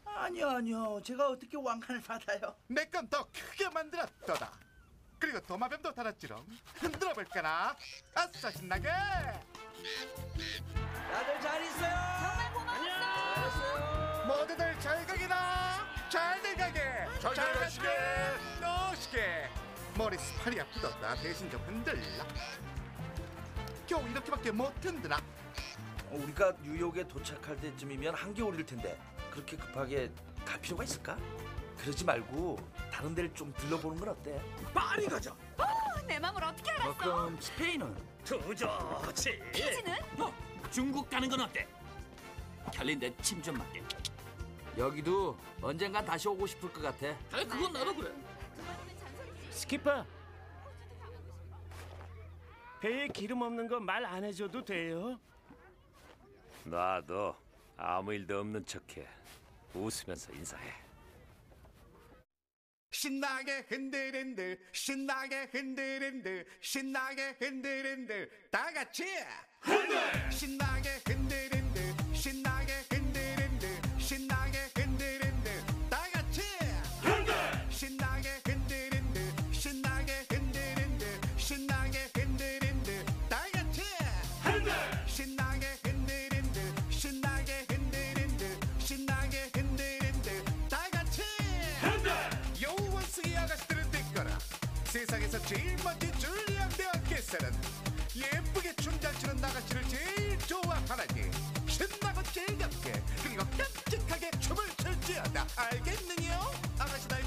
아니요 아니요 제가 어떻게 왕관을 받아요? 내 건 더 크게 만들었다다. 그리고 도마뱀도 달았지롱. 흔들어 볼까나? 아싸 신나게. 다들 잘 있어요. 정말 고마웠어. 모두들 잘 가기나. 잘들 가게. 잘들 가시게. 너시게. 머리 스팔이 아프던가 대신 좀 흔들라. 겨우 이렇게밖에 못 흔드나? 어, 우리가 뉴욕에 도착할 때쯤이면 한겨울일 텐데 그렇게 급하게 갈 필요가 있을까? 그러지 말고 다른 데를 좀 들러보는 건 어때? 빨리 가자. 어, 내 맘을 어떻게 알았어? 그럼 스페인은? 두좋지. 피지는? 어, 중국 가는 건 어때? 결린데 침좀 맞게. 여기도 언젠간 다시 오고 싶을 것 같아. 아, 그건 나도 그래. 스키퍼. 배에 기름 없는 거 말 안 해줘도 돼요? 나도 아무 일도 없는 척해. 웃으면서 인사해. 신나게 흔들흔들 신나게 흔들흔들 신나게 흔들흔들 다 같이 흔들 신나게 흔들흔들 신나게 세상에서 제일 멋진 줄리안 대학교에서는 예쁘게 춤잘 추는 아가씨를 제일 좋아하라니 신나고 즐겁게 그리고 깜찍하게 춤을 출지어다 알겠느냐? 아가씨다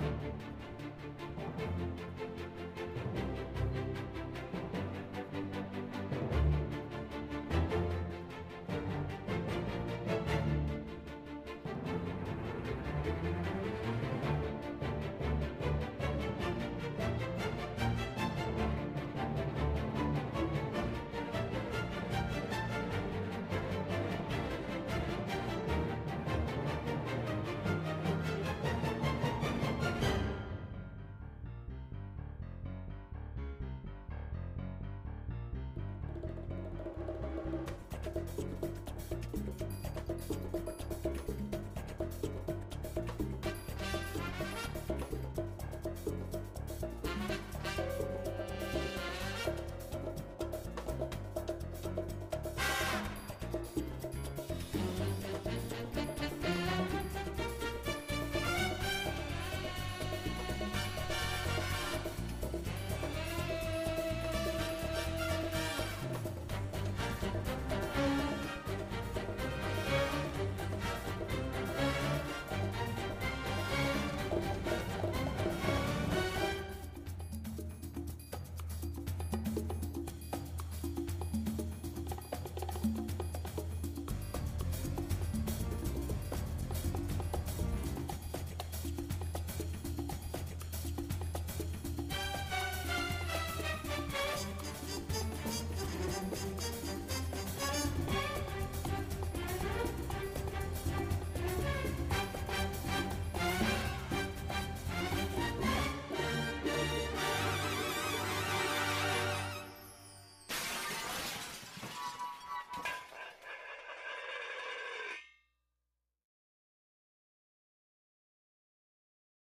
Thank